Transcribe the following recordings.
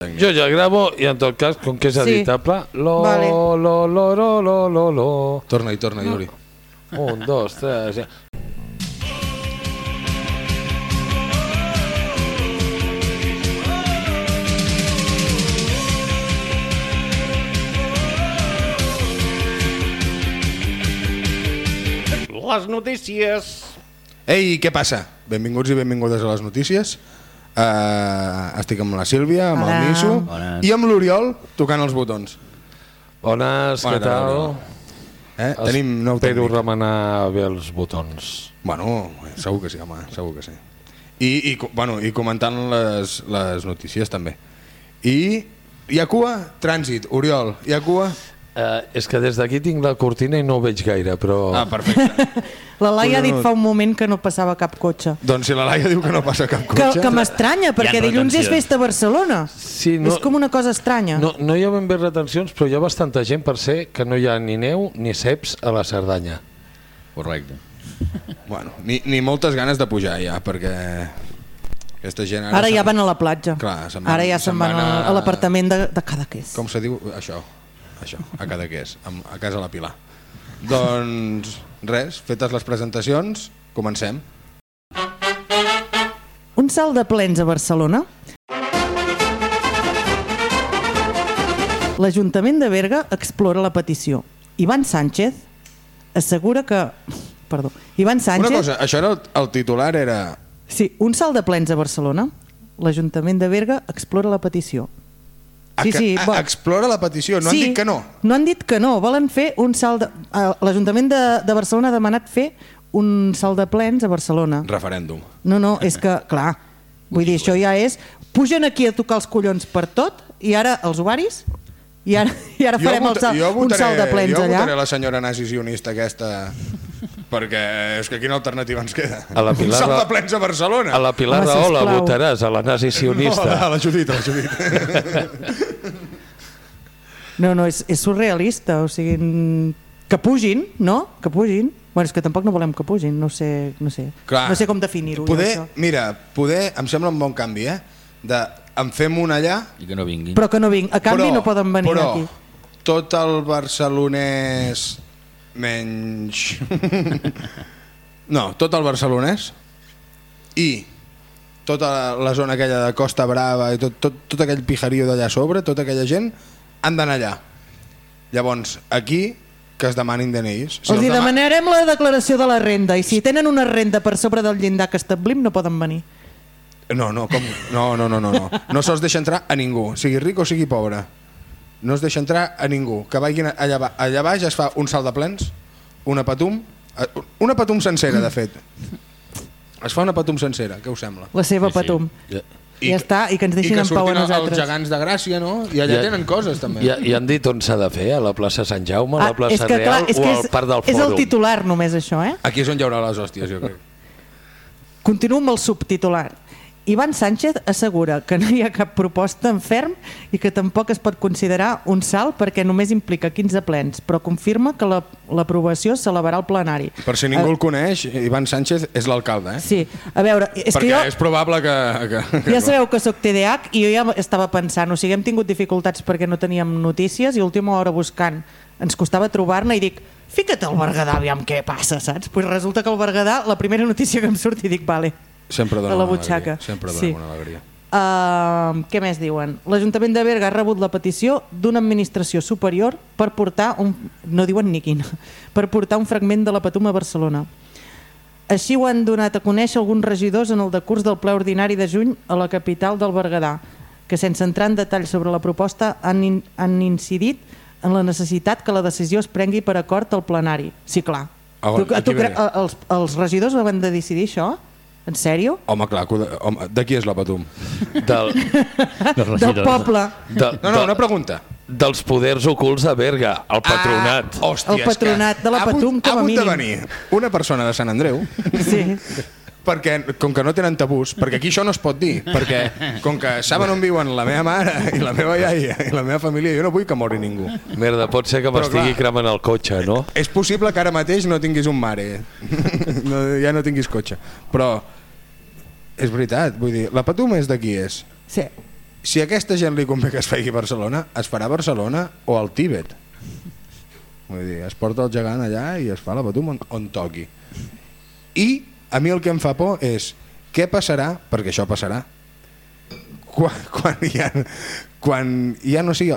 Jo ja gravo i en tot cas, com que és Sí. editable, lo, Vale. lo, lo, lo, lo, lo, lo. Torna i torna, Yuri. Un, dos, tres... Ja. Les notícies. Ei, què passa? Benvinguts i benvingudes a les notícies. Uh, estic amb la Sílvia, amb Hola. el Niso Bones. i amb l'Oriol tocant els botons. Bones, Bona què tal? Eh? Tenim nou Espero tècnic. remenar bé els botons. Bueno, segur que sí, home, segur que sí. I, i, bueno, i comentant les, les notícies també. I hi ha cua? Trànsit, Oriol, hi ha cua? Eh, és que des d'aquí tinc la cortina i no ho veig gaire, però... Ah, perfecte. La Laia ha dit fa un moment que no passava cap cotxe. doncs si la Laia diu que no passa cap Que, cotxe... que m'estranya, perquè dilluns és festa a Barcelona. Sí, no- És com una cosa estranya. No, no hi ha ben bé retencions, però hi ha bastanta gent per ser que no hi ha ni neu ni ceps a la Cerdanya. Correcte. Bueno, ni, ni moltes ganes de pujar ja, perquè aquesta gent ara... Ara ja van a la platja. Clar, van- Ara ja se'n van van a, a- l'apartament de, de Cadaqués. Com se diu això? Això, a Cadaqués, a casa la Pilar. doncs res, fetes les presentacions, comencem. Un salt de plens a Barcelona. L'Ajuntament de Berga explora la petició. Ivan Sánchez assegura que... Perdó. Ivan Sánchez... Una cosa, això era el, el titular era... Sí, un salt de plens a Barcelona. L'Ajuntament de Berga explora la petició. A Sí, sí, a- vol- explora la petició, no han dit que no. No han dit que no, volen fer un salt de... eh, L'Ajuntament de, de Barcelona ha demanat fer un salt de plens a Barcelona. Referèndum. No, no, és que, clar, vull dir, això ja és... Pugen aquí a tocar els collons per tot i ara els ovaris i ara, i ara farem el vota- salt, jo un salt de plens jo allà. votaré la senyora nazi sionista aquesta perquè és que quina alternativa ens queda? A la Pilar un salt de plens a Barcelona. A la Pilar Home, Rahola sisplau. votaràs, a la nazi sionista. No, a la Judit, a la Judit. No, no, és, és surrealista, o sigui, mm, que pugin, no? Que pugin. Bueno, és que tampoc no volem que pugin, no sé, no sé, Clar, no sé com definir-ho. jo, Poder, això. mira, poder, em sembla un bon canvi, eh? De, en fem un allà, I que no vinguin. Però que no vinc, a canvi però, no poden venir però, aquí. tot el barcelonès menys... no, tot el barcelonès i tota la zona aquella de Costa Brava i tot, tot, tot aquell pijarío d'allà sobre, tota aquella gent, han d'anar allà. Llavors, aquí, que es demanin DNIs. Si els demanarem la declaració de la renda i si tenen una renda per sobre del llindar que establim no poden venir. No, no, com? no, no, no, no, no. No se'ls deixa entrar a ningú, sigui ric o sigui pobre. No es deixa entrar a ningú. Que vagin allà, ba- allà baix es fa un salt de plens, una patum, eh, una patum sencera, de fet. Es fa una patum sencera, què us sembla? La seva Sí, sí. patum. Ja, I ja està, i que ens deixin I en que pau a surtin els nosaltres. gegants de Gràcia, no? I allà Ja- tenen coses, també. ja, ja han dit on s'ha de fer, a la plaça Sant Jaume, a la plaça Ah, és que, Real és o que al és, Parc del és el Fòrum. titular només això, eh? Aquí és on hi haurà les hòsties, jo crec. Continuo amb el subtitular. Ivan Sánchez assegura que no hi ha cap proposta en ferm i que tampoc es pot considerar un salt perquè només implica 15 plens, però confirma que la- l'aprovació s'elevarà al plenari. Per si ningú el coneix, Ivan Sánchez és l'alcalde, eh? Sí, a veure, és Perquè que jo... és probable que... que, que Ja sabeu que sóc TDAH i jo ja estava pensant, o sigui, hem tingut dificultats perquè no teníem notícies i última hora buscant ens costava trobar-ne i dic, fica't al Berguedà, aviam què passa, saps? Pues resulta que al Berguedà, la primera notícia que em surt i dic, vale, Sempre dona a la butxaca. Sempre dona Sí. una alegria. Uh, què més diuen? L'Ajuntament de Berga ha rebut la petició d'una administració superior per portar un... no diuen ni quina, per portar un fragment de la Patum a Barcelona. Així ho han donat a conèixer alguns regidors en el decurs del ple ordinari de juny a la capital del Berguedà, que sense entrar en detall sobre la proposta han, in, han incidit en la necessitat que la decisió es prengui per acord al plenari. Sí, clar. Ah, tu, tu, ve. els, els regidors ho van de decidir això? En sèrio? Home, clar, home, de qui és la Patum? Del, Del poble. de, No, no, de- una pregunta. dels poders ocults de Berga, el patronat. Ah, hòstia, El patronat de la Patum, com a Ha hagut mínim. de venir una persona de Sant Andreu Sí. perquè, com que no tenen tabús, perquè aquí això no es pot dir, perquè com que saben on viuen la meva mare i la meva iaia i la meva família, jo no vull que mori ningú. Merda, pot ser que m'estigui cremant el cotxe, no? És possible que ara mateix no tinguis un mare, no, ja no tinguis cotxe, però és veritat, vull dir, la Patum és de qui és? sí. si a aquesta gent li convé que es faci a Barcelona, es farà a Barcelona o al Tíbet. Vull dir, es porta el gegant allà i es fa la Patum on, on toqui. I a mi el que em fa por és què passarà, perquè això passarà, quan, quan, ja, quan ja no sigui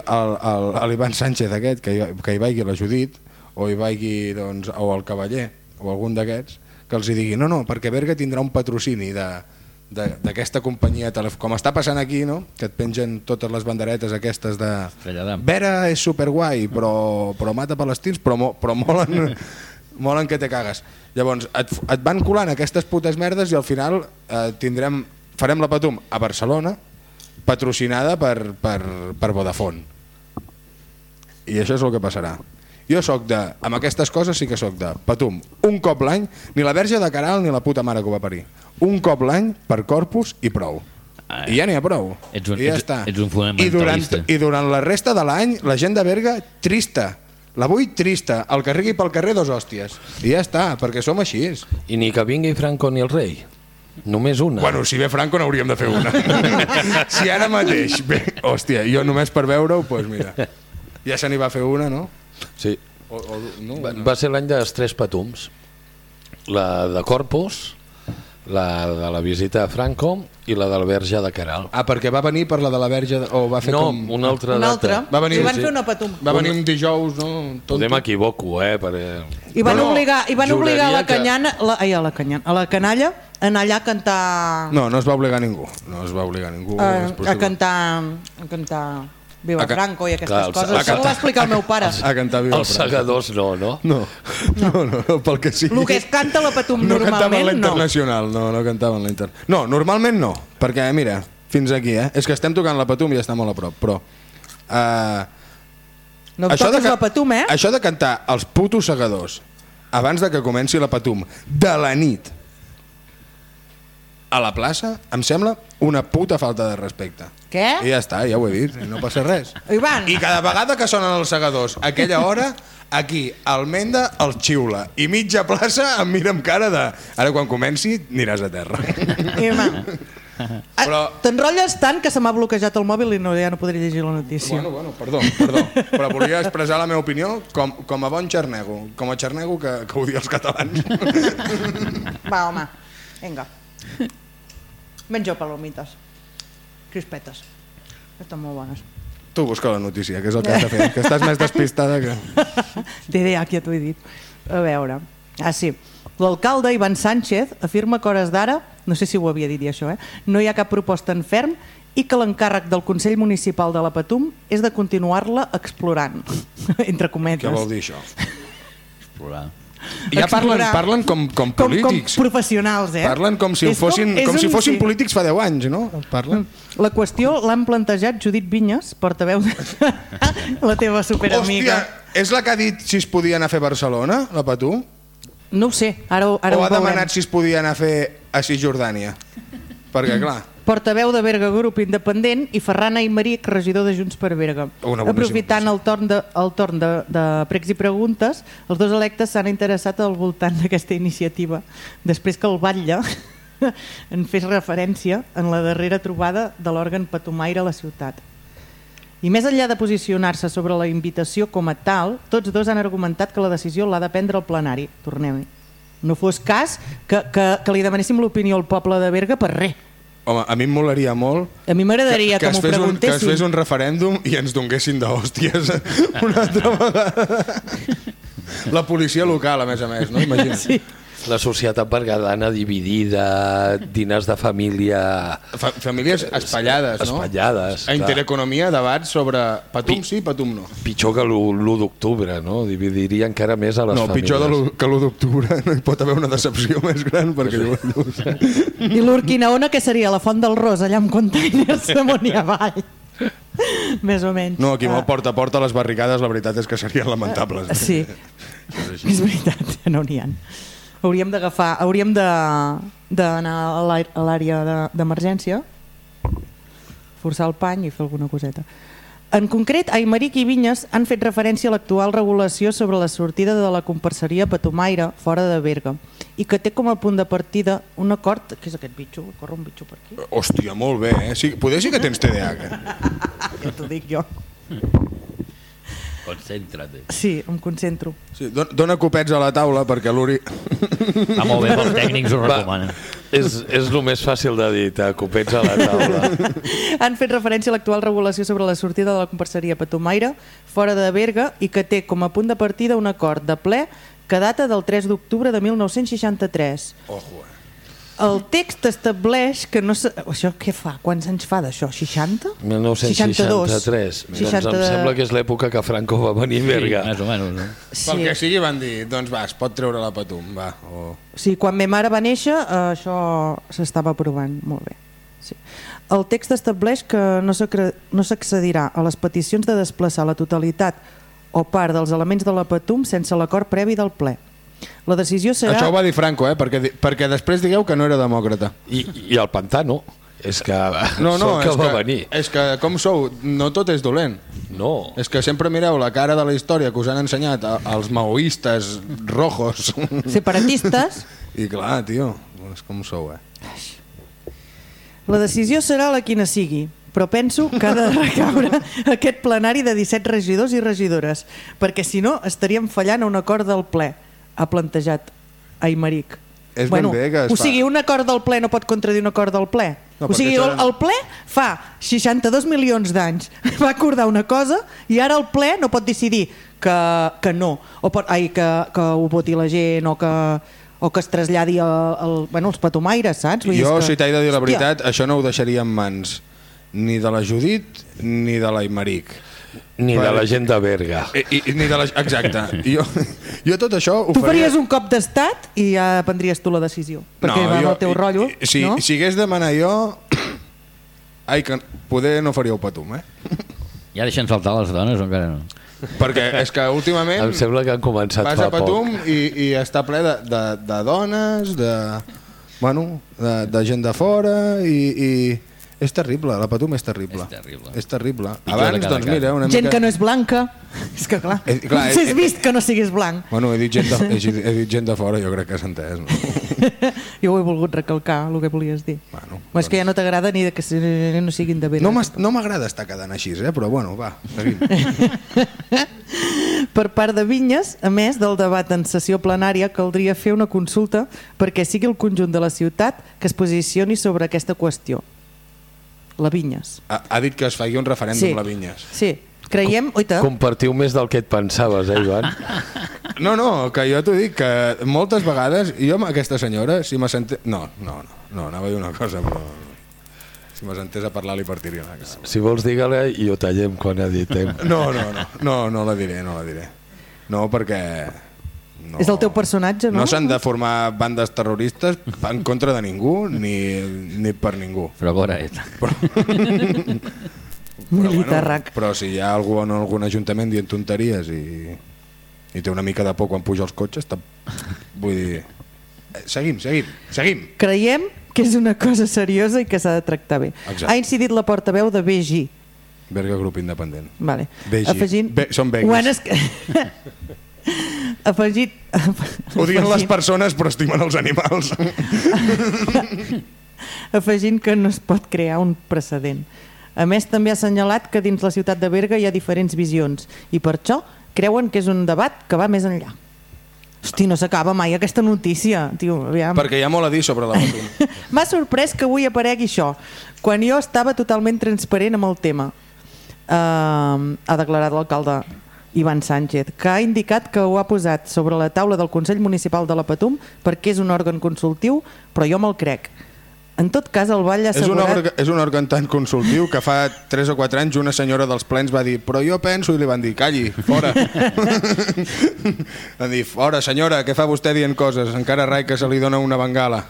l'Ivan Sánchez aquest, que hi, que hi vagi la Judit, o hi vagi doncs, o el Cavaller, o algun d'aquests, que els hi digui, no, no, perquè Berga tindrà un patrocini de de- d'aquesta companyia com està passant aquí no? que et pengen totes les banderetes aquestes de. Vera és superguai però, però mata palestins però, mo, però molen, molen que te cagues llavors et, et van colant aquestes putes merdes i al final eh, tindrem farem la Patum a Barcelona patrocinada per, per, per Vodafone. I això és el que passarà. Jo sóc de, amb aquestes coses sí que sóc de Patum, un cop l'any ni la verge de Caral ni la puta mare que ho va parir. Un cop l'any per corpus i prou. Ah, i ja n'hi ha prou. Ets un- I ja ets- està. ets un I durant, i durant la resta de l'any la gent de Berga trista la vull trista, el que rigui pel carrer dos hòsties i ja està, perquè som així I ni que vingui Franco ni el rei. Només una. Bueno, si ve Franco n'hauríem de fer una. si ara mateix ve... Hòstia, jo només per veure-ho, doncs mira. Ja se n'hi va fer una, no? Sí. O, o, no, Va, no. va ser l'any dels tres patums. La de Corpus, la de la visita a Franco i la del Verge de Caral. Ah, perquè va venir per la de la verge... de- O va fer No, com... una altra Una data. altra. Va venir- I van sí. fer una patum. Va venir un dijous, no? Tonto. Podem m'equivoco, eh? Perquè... I van, No, obligar, i van obligar a la juraria que- canyana, la, ai, a la canyana, a la canalla a anar allà a cantar No, no es va obligar ningú. No es va obligar ningú. a, és a cantar a cantar Viva A Franco i aquestes Clar, coses. a Això ho va explicar el meu pare. A cantar Viva Els Franco. segadors no, no? No, no, no, no, pel que sigui. El que es canta la patum No cantaven la normalment, no. internacional, no, no cantaven la inter... No, normalment no, perquè mira, fins aquí, eh? És que estem tocant la patum i ja està molt a prop, però... Uh, No em toques la patum, eh? Això de cantar els putos segadors abans de que comenci la patum de la nit a la plaça em sembla una puta falta de respecte. Què? I ja està, ja ho he dit, no passa res. Ivan. I cada vegada que sonen els segadors, a aquella hora, aquí, al Menda, el xiula. I mitja plaça em mira amb cara de... Ara quan comenci, aniràs a terra. Ivan. Però- Però... T'enrotlles tant que se m'ha bloquejat el mòbil i no, ja no podré llegir la notícia. Bueno, bueno, perdó, perdó. Però volia expressar la meva opinió com, com a bon xarnego. Com a xarnego que, que odia els catalans. Va, home, vinga. Menjo palomites. Crispetes. Estan molt bones. Tu busca la notícia, que és el que has de fer. Que estàs més despistada que... TDAH, ja t'ho he dit. A veure. Ah, sí. L'alcalde Ivan Sánchez afirma que hores d'ara, no sé si ho havia dit ja això, eh? no hi ha cap proposta en ferm i que l'encàrrec del Consell Municipal de la Patum és de continuar-la explorant, entre cometes. Què vol dir això? Explorar. I ja parlen, parlen com, com Com, com polítics. professionals, eh? Parlen com si, És fossin, és com si fossin polítics fa 10 anys, no? Parlen. La qüestió l'han plantejat Judit Vinyes, portaveu de la teva superamiga. Hòstia, és la que ha dit si es podia anar a fer Barcelona, la Patú? No ho sé, ara, ho- ara o ho ha veurem. demanat si es podia anar a fer a Cisjordània? Perquè, clar, Portaveu de Berga Grup Independent i Ferran Aymeric, regidor de Junts per Berga. Aprofitant el torn, de, el torn de, de pregs i preguntes, els dos electes s'han interessat al voltant d'aquesta iniciativa, després que el batlle en fes referència en la darrera trobada de l'òrgan patumaire a la ciutat. I més enllà de posicionar-se sobre la invitació com a tal, tots dos han argumentat que la decisió l'ha de prendre el plenari. Tornem-hi. No fos cas que, que, que li demanéssim l'opinió al poble de Berga per res. home, a mi em molaria molt A mi m'agradaria que, es m'ho fes un, que es fes un referèndum i ens donguessin d'hòsties una altra vegada. La policia local, a més a més, no? Imagina't. Sí. La societat bergadana dividida, diners de família... Fa famílies espatllades, no? Espatllades, A clar. Intereconomia, debats sobre patum Pi- sí, patum no. Pitjor que l'1 d'octubre, no? Dividiria encara més a les No, famílies. pitjor de l'u- que l'1 d'octubre. No hi pot haver una decepció més gran, perquè ho sé. I l'Urquinaona, que seria la Font del Ros, allà amb containers amunt i avall. Més o menys. No, aquí molt Ah, porta a porta les barricades, la veritat és que serien lamentables. Sí, és veritat, no n'hi ha. Hauríem d'agafar, hauríem de- d'anar a l'ai- a l'àrea de- d'emergència, forçar el pany i fer alguna coseta. En concret, Aymeric i Vinyes han fet referència a l'actual regulació sobre la sortida de la comparseria Patomaire fora de Berga i que té com a punt de partida un acord... Què és aquest bitxo? Corre un bitxo per aquí? Hòstia, molt bé, eh? Sí, poder sí que tens TDAH. Ja t'ho dic jo. Concentra't. Sí, em concentro. Sí, don- dona copets a la taula perquè l'Uri... Està molt bé, els tècnics ho recomanen. És, és el més fàcil de dir, te copets a la taula. Han fet referència a l'actual regulació sobre la sortida de la comparseria Patomaire fora de Berga i que té com a punt de partida un acord de ple que data del 3 d'octubre de 1963. Ojo, eh? El text estableix que no... Se... Això què fa? Quants anys fa d'això? 60? 1963. 62. Doncs em sembla que és l'època que Franco va venir a Berga. Sí, més o menys. No? Pel que sigui van dir, doncs va, es pot treure la patum, va. O... Sí, quan ma mare va néixer, eh, això s'estava aprovant. Molt bé. Sí. El text estableix que no s'accedirà a les peticions de desplaçar la totalitat o part dels elements de la patum sense l'acord previ del ple. La decisió serà... Això ho va dir Franco, eh? Perquè, perquè després digueu que no era demòcrata. I, I el pantano. És que No, no, que és va que, venir. és que com sou, no tot és dolent. No. És que sempre mireu la cara de la història que us han ensenyat a- els maoistes rojos. Separatistes, I clar, tio, és com sou, eh? la decisió serà la quina sigui, però penso que ha de recaure aquest plenari de 17 regidors i regidores, perquè si no estaríem fallant a un acord del ple, ha plantejat Aymeric. És ben bé que es o fa. sigui, un acord del ple no pot contradir un acord del ple. No, o sigui, el, el ple fa 62 milions d'anys, va acordar una cosa i ara el ple no pot decidir que, que no, o pot, ai, que, que ho voti la gent o que, o que es traslladi el, el, bueno, els patomaires, saps? Vull Jo, que- si t'he de dir la Hòstia, veritat, això no ho deixaria en mans ni de la Judit ni de l'Aimeric. Ni de la gent de Berga. I, i, ni de la... Exacte. Jo, jo tot això ho Tu faria... faries un cop d'estat i ja prendries tu la decisió, perquè va amb el teu rotllo, si, no? Si hagués de demanar jo... Ai, que poder no faríeu patum, eh? Ja deixen saltar les dones o encara no? Perquè és que últimament Em sembla que han començat vas fa a patum poc. i, i està ple de, de, de dones, de, bueno, de, de gent de fora i, i és terrible, la patum és terrible. És terrible. És terrible. Pitjor Abans, doncs mira, una Gent mica... que no és blanca. És que clar, Eh, clar, no eh, has vist que no siguis blanc. Bueno, he dit gent de, he, dit- he dit gent de fora, jo crec que s'ha entès. No? Jo ho he volgut recalcar, el que volies dir. Bueno, Bueno, és que ja no t'agrada ni de que si- no siguin de Berga. No m'as- no m'agrada estar quedant així, eh? però bueno, va, seguim. Per part de Vinyes, a més del debat en sessió plenària, caldria fer una consulta perquè sigui el conjunt de la ciutat que es posicioni sobre aquesta qüestió. La Vinyes. Ha, ha dit que es faci un referèndum Sí. la Vinyes. Sí, creiem... Oita, Compartiu més del que et pensaves, eh, Joan? No, no, que jo t'ho dic, que moltes vegades, jo amb aquesta senyora, si me senté... No, no, no, no, anava a dir una cosa, però... Si me sentés a parlar li partiria la cara. Si vols, digue-la i ho tallem quan editem. No, no, no, no, no la diré, no la diré. No, perquè... No, És el teu personatge, no? No s'han de formar bandes terroristes en contra de ningú, ni, ni per ningú. Però correcte. Militarrac. però si hi ha algú en algun ajuntament dient tonteries i, i té una mica de por quan puja els cotxes, tam- vull dir... Eh, Seguim, seguim, seguim. Creiem que és una cosa seriosa i que s'ha de tractar bé. Exacte. Ha incidit la portaveu de BG. Berga Grup Independent. Vale. Vegi. Afegint... Ve- són veguis. Ho han es... Afegit... Odien les persones però estimen els animals. afegint que no es pot crear un precedent. A més, també ha assenyalat que dins la ciutat de Berga hi ha diferents visions i per això creuen que és un debat que va més enllà. Hosti, no s'acaba mai aquesta notícia, tio. Aviam. Perquè hi ha molt a dir sobre la Patum. M'ha sorprès que avui aparegui això, quan jo estava totalment transparent amb el tema. Uh, ha declarat l'alcalde Ivan Sánchez, que ha indicat que ho ha posat sobre la taula del Consell Municipal de la Patum perquè és un òrgan consultiu, però jo me'l crec. En tot cas, el Vall ha és, un assegurat... òrgan, és un òrgan tan consultiu que fa 3 o 4 anys una senyora dels plens va dir però jo penso i li van dir calli, fora. van dir fora senyora, què fa vostè dient coses? Encara rai que se li dona una bengala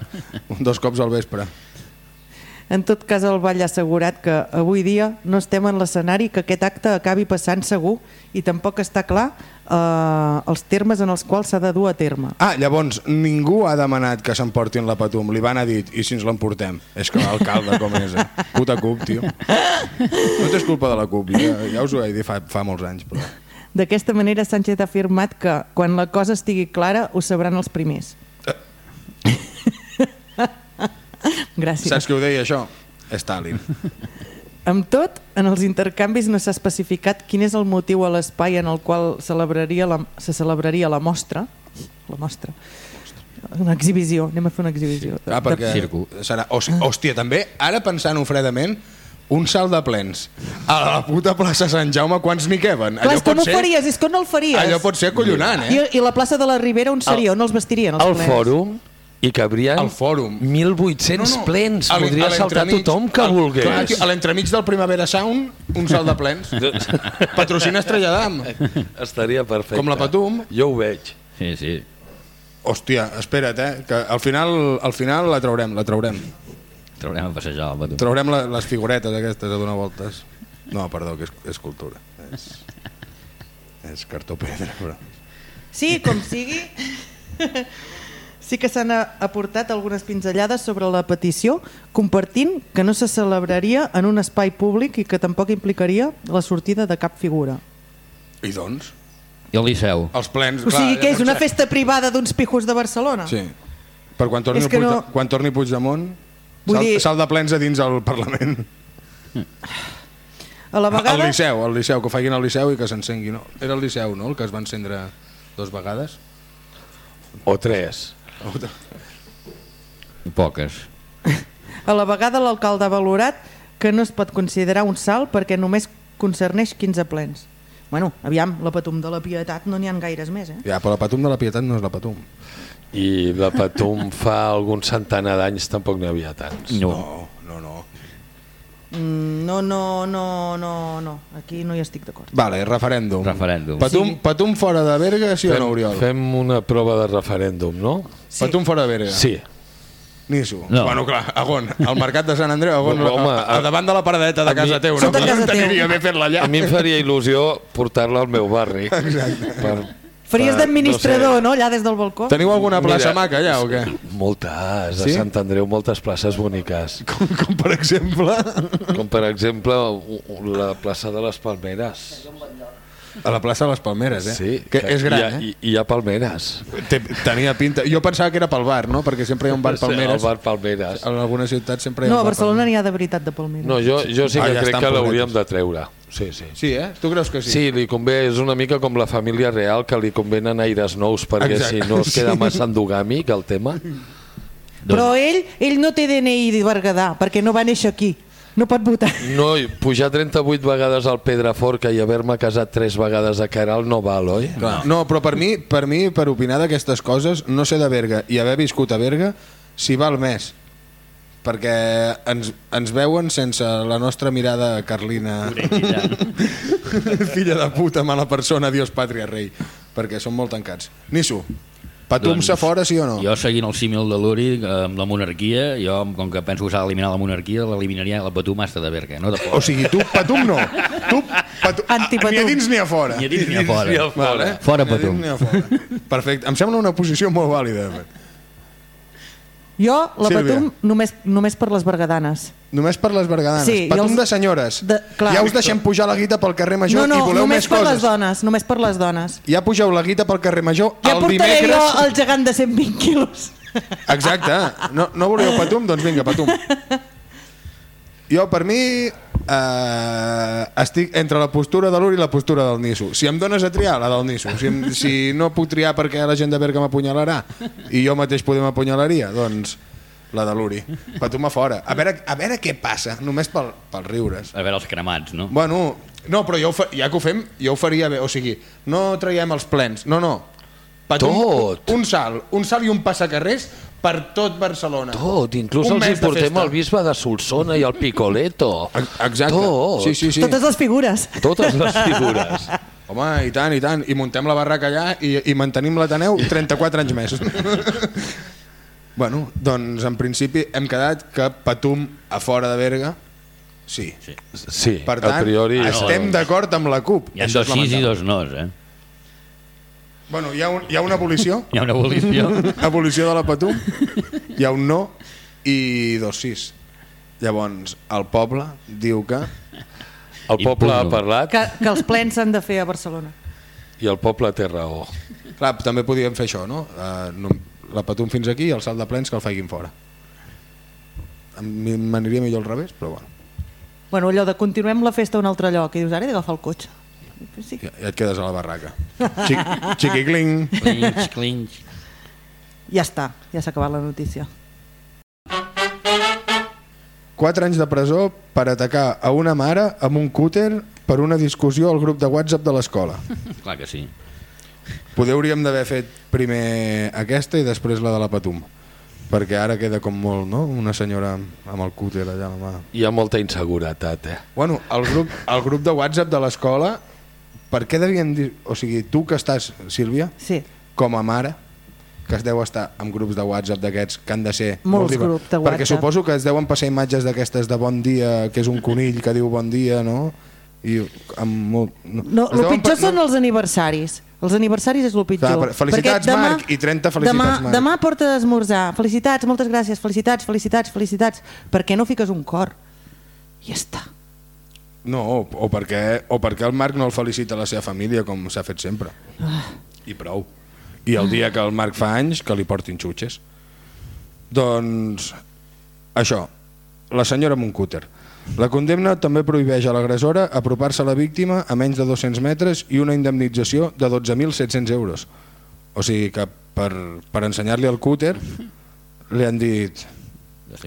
dos cops al vespre. En tot cas, el Vall ha assegurat que avui dia no estem en l'escenari que aquest acte acabi passant segur i tampoc està clar eh, els termes en els quals s'ha de dur a terme. Ah, llavors, ningú ha demanat que s'emportin la Patum. Li van a dit, i si ens l'emportem? És que l'alcalde com és, eh? Puta CUP, tio. No és culpa de la CUP, ja, ja us ho he dit fa, fa molts anys, però... D'aquesta manera, Sánchez ha afirmat que quan la cosa estigui clara ho sabran els primers. Gràcies. Saps qui ho deia, això? Stalin. Amb tot, en els intercanvis no s'ha especificat quin és el motiu a l'espai en el qual celebraria la, se celebraria la mostra. La mostra. Una exhibició, anem a fer una exhibició. Ah, perquè Circo. serà... Hòstia, també, ara pensant-ho fredament, un salt de plens a la puta plaça Sant Jaume, quants n'hi queben? Clar, és com ho faries, és que no el faries. allò pot ser acollonant, eh? I, I la plaça de la Ribera on seria? On els vestirien? Els Al plens? fòrum i cabrien Al fòrum. 1.800 plens. A Podria a saltar tothom que al- volgués. Clar, tio, a l'entremig del Primavera Sound, un salt de plens. Patrocina Estrella d'Am. Estaria perfecte. Com la Patum. Jo ho veig. Sí, sí. Hòstia, espera't, eh? Que al final, al final la traurem, la traurem. Traurem a passejar el Patum. Traurem la, les figuretes aquestes a donar voltes. No, perdó, que és, és cultura. És, és cartó pedra, però... Sí, com sigui. Sí que s'han aportat algunes pinzellades sobre la petició, compartint que no se celebraria en un espai públic i que tampoc implicaria la sortida de cap figura. I doncs? I el Liceu? Els plens... O sigui, clar, que és una festa privada d'uns pijos de Barcelona? Sí. Per quan torni, el Puig, no- quan torni Puigdemont, Vull sal, dir- sal de plens a dins al Parlament. A la Al vegada... Liceu, al Liceu, que ho facin al Liceu i que s'encengui. No? Era el Liceu, no?, el que es va encendre dos vegades. O tres. Poques. A la vegada l'alcalde ha valorat que no es pot considerar un salt perquè només concerneix 15 plens. Bueno, aviam, la patum de la Pietat no n'hi ha gaires més, eh? Ja, però la Patum de la Pietat no és la Patum. I la Patum fa algun centenar d'anys tampoc n'hi havia tants. No. No, no, no. Mm, No, no, no, no, no. Aquí no hi estic d'acord. Vale, referèndum. Referèndum. Patum, Sí. Patum fora de Berga, sí o no, Oriol? fem una prova de referèndum, no? Sí. Patum fora de Berga. Sí. Nisso. No. Bueno, clar, a on? Al mercat de Sant Andreu? A, on? No, home, a, a, a- davant de la paradeta de a mi- casa teu. No, Sota no casa teu. t'aniria bé fer-la allà. A mi em faria il·lusió portar-la al meu barri. Per, Faries d'administrador, no, Allà des del balcó? Teniu alguna plaça Mira, maca allà o què? Moltes, a Sí? Sant Andreu, moltes places boniques. Com, com per exemple... Com per exemple la plaça de les Palmeres. A la plaça de les Palmeres, eh? Sí, que, és gran, hi ha, eh? hi, hi ha palmeres. Té, tenia pinta... Jo pensava que era pel bar, no? Perquè sempre hi ha un bar Palmeres. El bar Palmeres. En alguna ciutat sempre hi ha No, un a bar Barcelona n'hi ha de veritat de palmeres. No, jo, jo sí Ah, que ja crec que l'hauríem de treure. Sí, sí. Sí, eh? Tu creus que sí? Sí, li convé, és una mica com la família real, que li convenen aires nous, perquè Exacte. si no es queda massa endogàmic el tema. Però ell, ell no té DNI de Berguedà, perquè no va néixer aquí. No pot votar. No, i pujar 38 vegades al Pedraforca i haver-me casat 3 vegades a Caral no val, oi? Clar. No, però per mi, per mi, per opinar d'aquestes coses, no ser de Berga i haver viscut a Berga, s'hi val més. Perquè ens, ens veuen sense la nostra mirada carlina. Filla de puta, mala persona, Dios, pàtria, rei. Perquè són molt tancats. Nisso, patum-se fora, sí o no? Jo seguint el símil de l'Uri eh, amb la monarquia, jo com que penso que s'ha d'eliminar la monarquia, l'eliminaria la Patum hasta de Berga, no de fora. O sigui, tu, patum no. Tu, patum, Antipatum. Ni a dins ni a fora. Ni a dins ni a fora. Ni a fora. Vale. Fora Ni a dins patum. ni a fora. Perfecte. Em sembla una posició molt vàlida. Jo, la Sílvia. patum, només, només per les bergadanes. Només per les bergadanes. Sí, Patum jo els- de senyores. De- clar. ja us deixem pujar la guita pel carrer Major No, no, i voleu només més per les coses. dones, només per les dones. Ja pugeu la guita pel carrer Major Ja el portaré dimecres... jo el gegant de 120 quilos. Exacte. No, no voleu patum? Doncs vinga, patum. Jo, per mi, eh, estic entre la postura de l'Uri i la postura del Nisso. Si em dones a triar, la del Nisso. Si, em, si no puc triar perquè la gent de Berga m'apunyalarà i jo mateix podem apunyalaria, doncs la de l'Uri. Patum a fora. A veure, a veure què passa, només pel, pels riures. A veure els cremats, no? Bueno, no, però jo ho fa, ja que ho fem, jo ho faria bé. O sigui, no traiem els plens. No, no. Patum, Tot. Un, un salt, un salt i un passacarrers per tot Barcelona. Tot, inclús Un els hi portem el bisbe de Solsona i el Picoleto. Exacte. Tot. Sí, sí, sí. Totes les figures. Totes les figures. Home, i tant, i tant. I muntem la barraca allà i, i mantenim l'Ateneu 34 anys més. Bueno, doncs en principi hem quedat que Patum a fora de Berga, sí. Sí. Sí, Per a tant, priori... estem d'acord amb la CUP. Hi ha dos sis i dos nos, eh? Bueno, hi ha, un, hi ha una abolició, Hi ha una abolició. abolició de la Patum, hi ha un no i dos sis. Llavors, el poble diu que... El poble ha parlat Que, que els plens s'han de fer a Barcelona. i el poble té raó. Clar, també podíem fer això, no? No la Patum fins aquí i el salt de plens que el faiguin fora. A mi M'aniria millor al revés, però bueno, Bueno, allò de continuem la festa a un altre lloc i dius, ara he d'agafar el cotxe. Sí. ja, ja et quedes a la barraca. Xic, xiquicling. Clinch, clinch. Ja està, ja s'ha acabat la notícia. 4 anys de presó per atacar a una mare amb un cúter per una discussió al grup de WhatsApp de l'escola. Clar que sí. Poder hauríem d'haver fet primer aquesta i després la de la Patum. Perquè ara queda com molt, no? Una senyora amb amb el cúter allà a la mà. Hi ha molta inseguretat, eh? Bueno, el grup, el grup de WhatsApp de l'escola, per què devien dir... O sigui, tu que estàs, Sílvia, Sí, com a mare, que es deu estar en grups de WhatsApp d'aquests que han de ser... Molts molt grups de Perquè WhatsApp. suposo que es deuen passar imatges d'aquestes de bon dia, que és un conill que diu bon dia, no? I amb molt... No, no, el pitjor són els aniversaris. Els aniversaris és el pitjor. Clar, felicitats, Perquè Marc, i 30 felicitats, demà, Marc. Demà porta d'esmorzar. Felicitats, moltes gràcies, felicitats, felicitats, felicitats. Per què no fiques un cor? I ja està. No, o, o, perquè, o perquè el Marc no el felicita la seva família, com s'ha fet sempre. Ah. I prou. I el dia que el Marc fa anys, que li portin xutxes. Doncs, això, la senyora amb un cúter. La condemna també prohibeix a l'agressora apropar-se a la víctima a menys de 200 metres i una indemnització de 12.700 euros. O sigui que per, per ensenyar-li el cúter li han dit...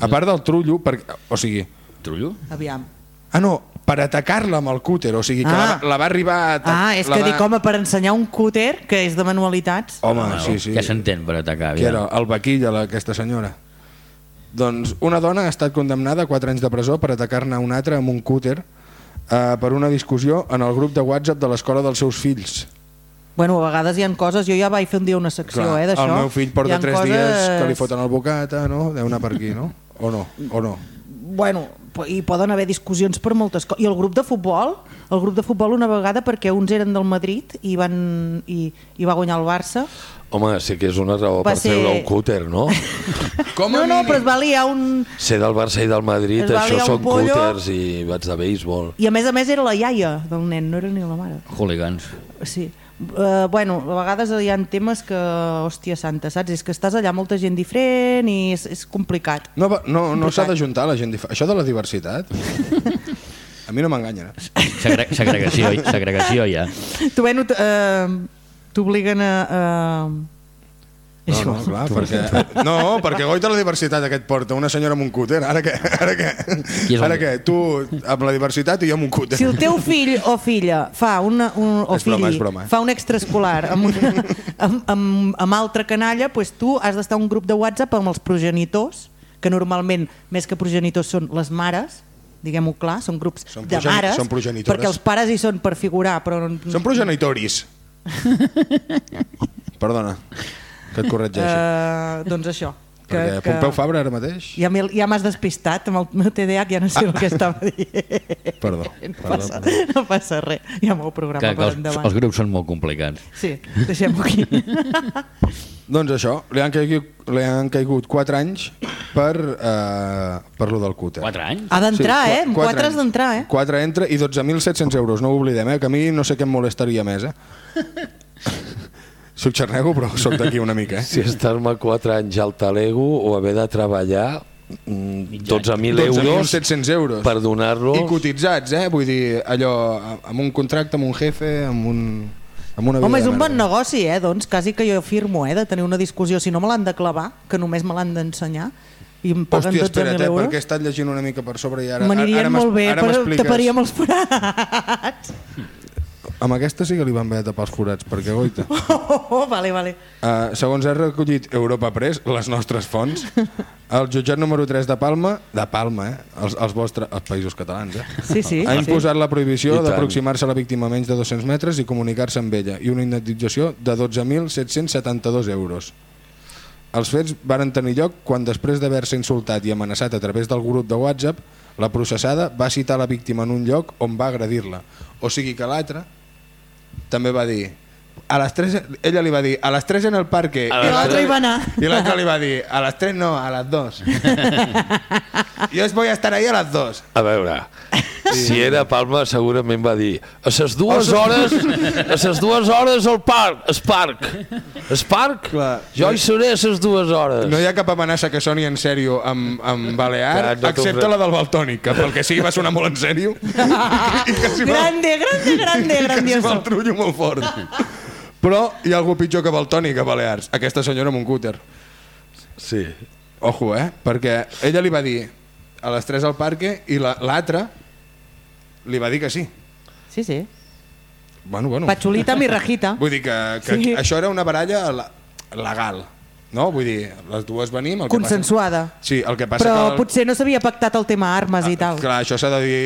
A part del trullo, per, o sigui, Trullo? Aviam. Ah, no, per atacar-la amb el cúter, o sigui que Ah. la, va- la va arribar a... Ah, és que va... dic, home, per ensenyar un cúter, que és de manualitats... Home, Ah, sí, sí. Què s'entén per atacar? Que era el vaquilla, la, aquesta senyora. Doncs una dona ha estat condemnada a 4 anys de presó per atacar-ne una altra amb un cúter eh, per una discussió en el grup de WhatsApp de l'escola dels seus fills. Bueno, a vegades hi han coses... Jo ja vaig fer un dia una secció, Clar, eh, d'això. el meu fill porta han 3 coses- dies que li foten el bocata, no? Deu anar per aquí, no? O no? O no? Bueno, hi poden haver discussions per moltes coses. I el grup de futbol, el grup de futbol una vegada perquè uns eren del Madrid i van i, i va guanyar el Barça. Home, sí que és una raó Va per ser- treure un cúter, no? Com no, no, però es va liar un... Ser del Barça i del Madrid, Es això són pollo. cúters i bats de béisbol. I a més a més era la iaia del nen, no era ni la mare. Hooligans. Sí. Uh, bueno, a vegades hi ha temes que, hòstia santa, saps? És que estàs allà molta gent diferent i és, és complicat. No, no, no s'ha d'ajuntar la gent diferent. Això de la diversitat... A mi no m'enganya. eh? Segre segregació, segregació ja. Tu, bueno, eh, t'obliguen a... a... No, no, clar, perquè, no, perquè goita la diversitat que et porta una senyora amb un cúter. Ara què? Ara què? Ara què? Tu amb la diversitat i jo amb un cúter. Si el teu fill o filla fa una, un, o És broma, filli és broma, eh? fa un extraescolar amb, una, amb, amb, amb altra canalla, doncs tu has d'estar un grup de WhatsApp amb els progenitors, que normalment, més que progenitors, són les mares, diguem-ho clar, són grups Són de mares, són perquè els pares hi són per figurar, però... Són progenitoris. Perdona, que et corregeixi. Uh, doncs això. Que, perquè Pompeu Fabra ara mateix... Ja, m'he- ja m'has despistat amb el meu TDAH, ja no sé el que estava dient. Perdó. No perdó. passa, no passa res, hi ha molt programa Que, que per els, endavant. els grups són molt complicats. Sí, deixem-ho aquí. Doncs això, li han caigut, li han caigut 4 anys per, eh, per lo del cúter. Quatre anys? Ha d'entrar, qua- eh? Amb quatre quatre has d'entrar, eh? 4 entra i 12.700 euros, no ho oblidem, eh? que a mi no sé què em molestaria més. Eh? Soc xarnego, però sóc d'aquí una mica. Eh? Si estar-me 4 anys al talego o haver de treballar mm, 12.000 euros 12.700 euros. per donar-lo... I cotitzats, eh? Vull dir, allò, amb un contracte, amb un jefe, amb un... Amb una vida Home, és un bon merda. negoci, eh? Doncs quasi que jo firmo, eh? De tenir una discussió. Si no me l'han de clavar, que només me l'han d'ensenyar, i em paguen Hòstia, 12.000 espera't, eh, euros, perquè he estat llegint una mica per sobre i ara... m'anirien molt bé, ara però taparíem els forats. Amb aquesta sí que li van haver de tapar els forats, perquè goita. Oh, oh, vale, vale. Uh, segons ha recollit Europa Press, les nostres fonts, el jutjat número 3 de Palma, de Palma, eh? els, els, vostres, els països catalans, eh? Sí, sí. ha sí. imposat la prohibició d'aproximar-se a la víctima a menys de 200 metres i comunicar-se amb ella i una indemnització de 12.772 euros. Els fets varen tenir lloc quan després d'haver-se insultat i amenaçat a través del grup de WhatsApp, la processada va citar la víctima en un lloc on va agredir-la. O sigui que l'altre també va dir a les 3, ella li va dir a les 3 en el parque A I l'altre hi va anar. i l'altre li va dir a les 3 no, a les 2 jo es voy a estar ahí a les 2 A veure, si era Palma segurament va dir a les dues hores a les dues hores al parc, es parc es parc, Clar. jo hi seré a les dues hores no hi ha cap amenaça que soni en sèrio amb, amb Balear, Clar, no excepte la del Baltònic, que pel que sigui va sonar molt en sèrio i que s'hi va, Grande, grande, grande, que s'hi va grandioso. el trullo molt fort. Però hi ha algú pitjor que Baltònic a Balears, aquesta senyora amb un cúter. sí. Ojo, eh? Perquè ella li va dir a les 3 al parque i la- l'altre li va dir que sí. Sí, sí. Bueno, bueno. Pachulita mi rajita. Vull dir que, que Sí. això era una baralla la- legal, no? Vull dir, les dues venim... El que Consensuada. Passa... Sí, el que passa Però que... el- potser no s'havia pactat el tema armes i tal. Clar, això s'ha de dir...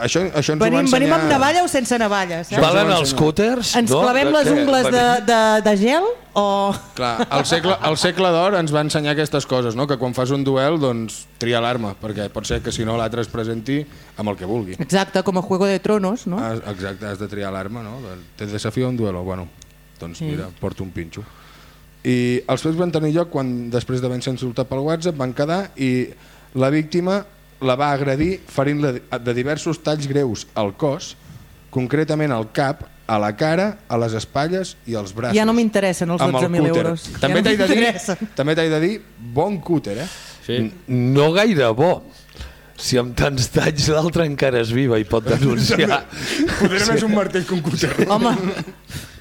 Això, això ens ho va Venim, ensenyar... venim amb navalla o sense navalla? Saps? ens ho Valen va els cúters? Ens no? clavem les ungles de, de, de gel o... Clar, el segle, el segle d'or ens va ensenyar aquestes coses, no? que quan fas un duel, doncs, tria l'arma, perquè pot ser que si no l'altre es presenti amb el que vulgui. Exacte, com a Juego de Tronos, no? Has, exacte, has de triar l'arma, no? Te desafio a un duelo, bueno, doncs Sí. mira, porto un pinxo. I els fets van tenir lloc quan, després d'haver-se insultat pel WhatsApp, van quedar i la víctima la va agredir ferint-la de diversos talls greus al cos, concretament al cap, a la cara, a les espatlles i als braços. Ja no m'interessen els Amb el 12.000 cúter. euros. També Ja no t'he de, dir, també de dir, bon cúter, eh? Sí. No gaire bo. Si amb tants talls l'altre encara és viva i pot denunciar. Poder més un martell que un cúter. Home,